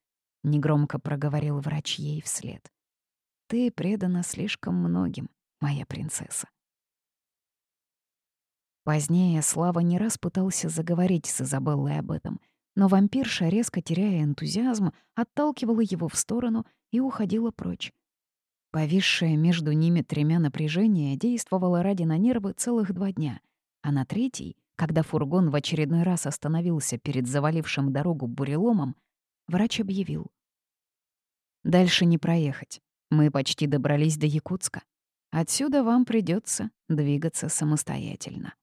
— негромко проговорил врач ей вслед. «Ты предана слишком многим, моя принцесса». Позднее Слава не раз пытался заговорить с Изабеллой об этом, но вампирша, резко теряя энтузиазм, отталкивала его в сторону и уходила прочь. Повисшее между ними тремя напряжение действовало ради на нервы целых два дня, а на третий, когда фургон в очередной раз остановился перед завалившим дорогу буреломом, врач объявил. «Дальше не проехать. Мы почти добрались до Якутска. Отсюда вам придется двигаться самостоятельно».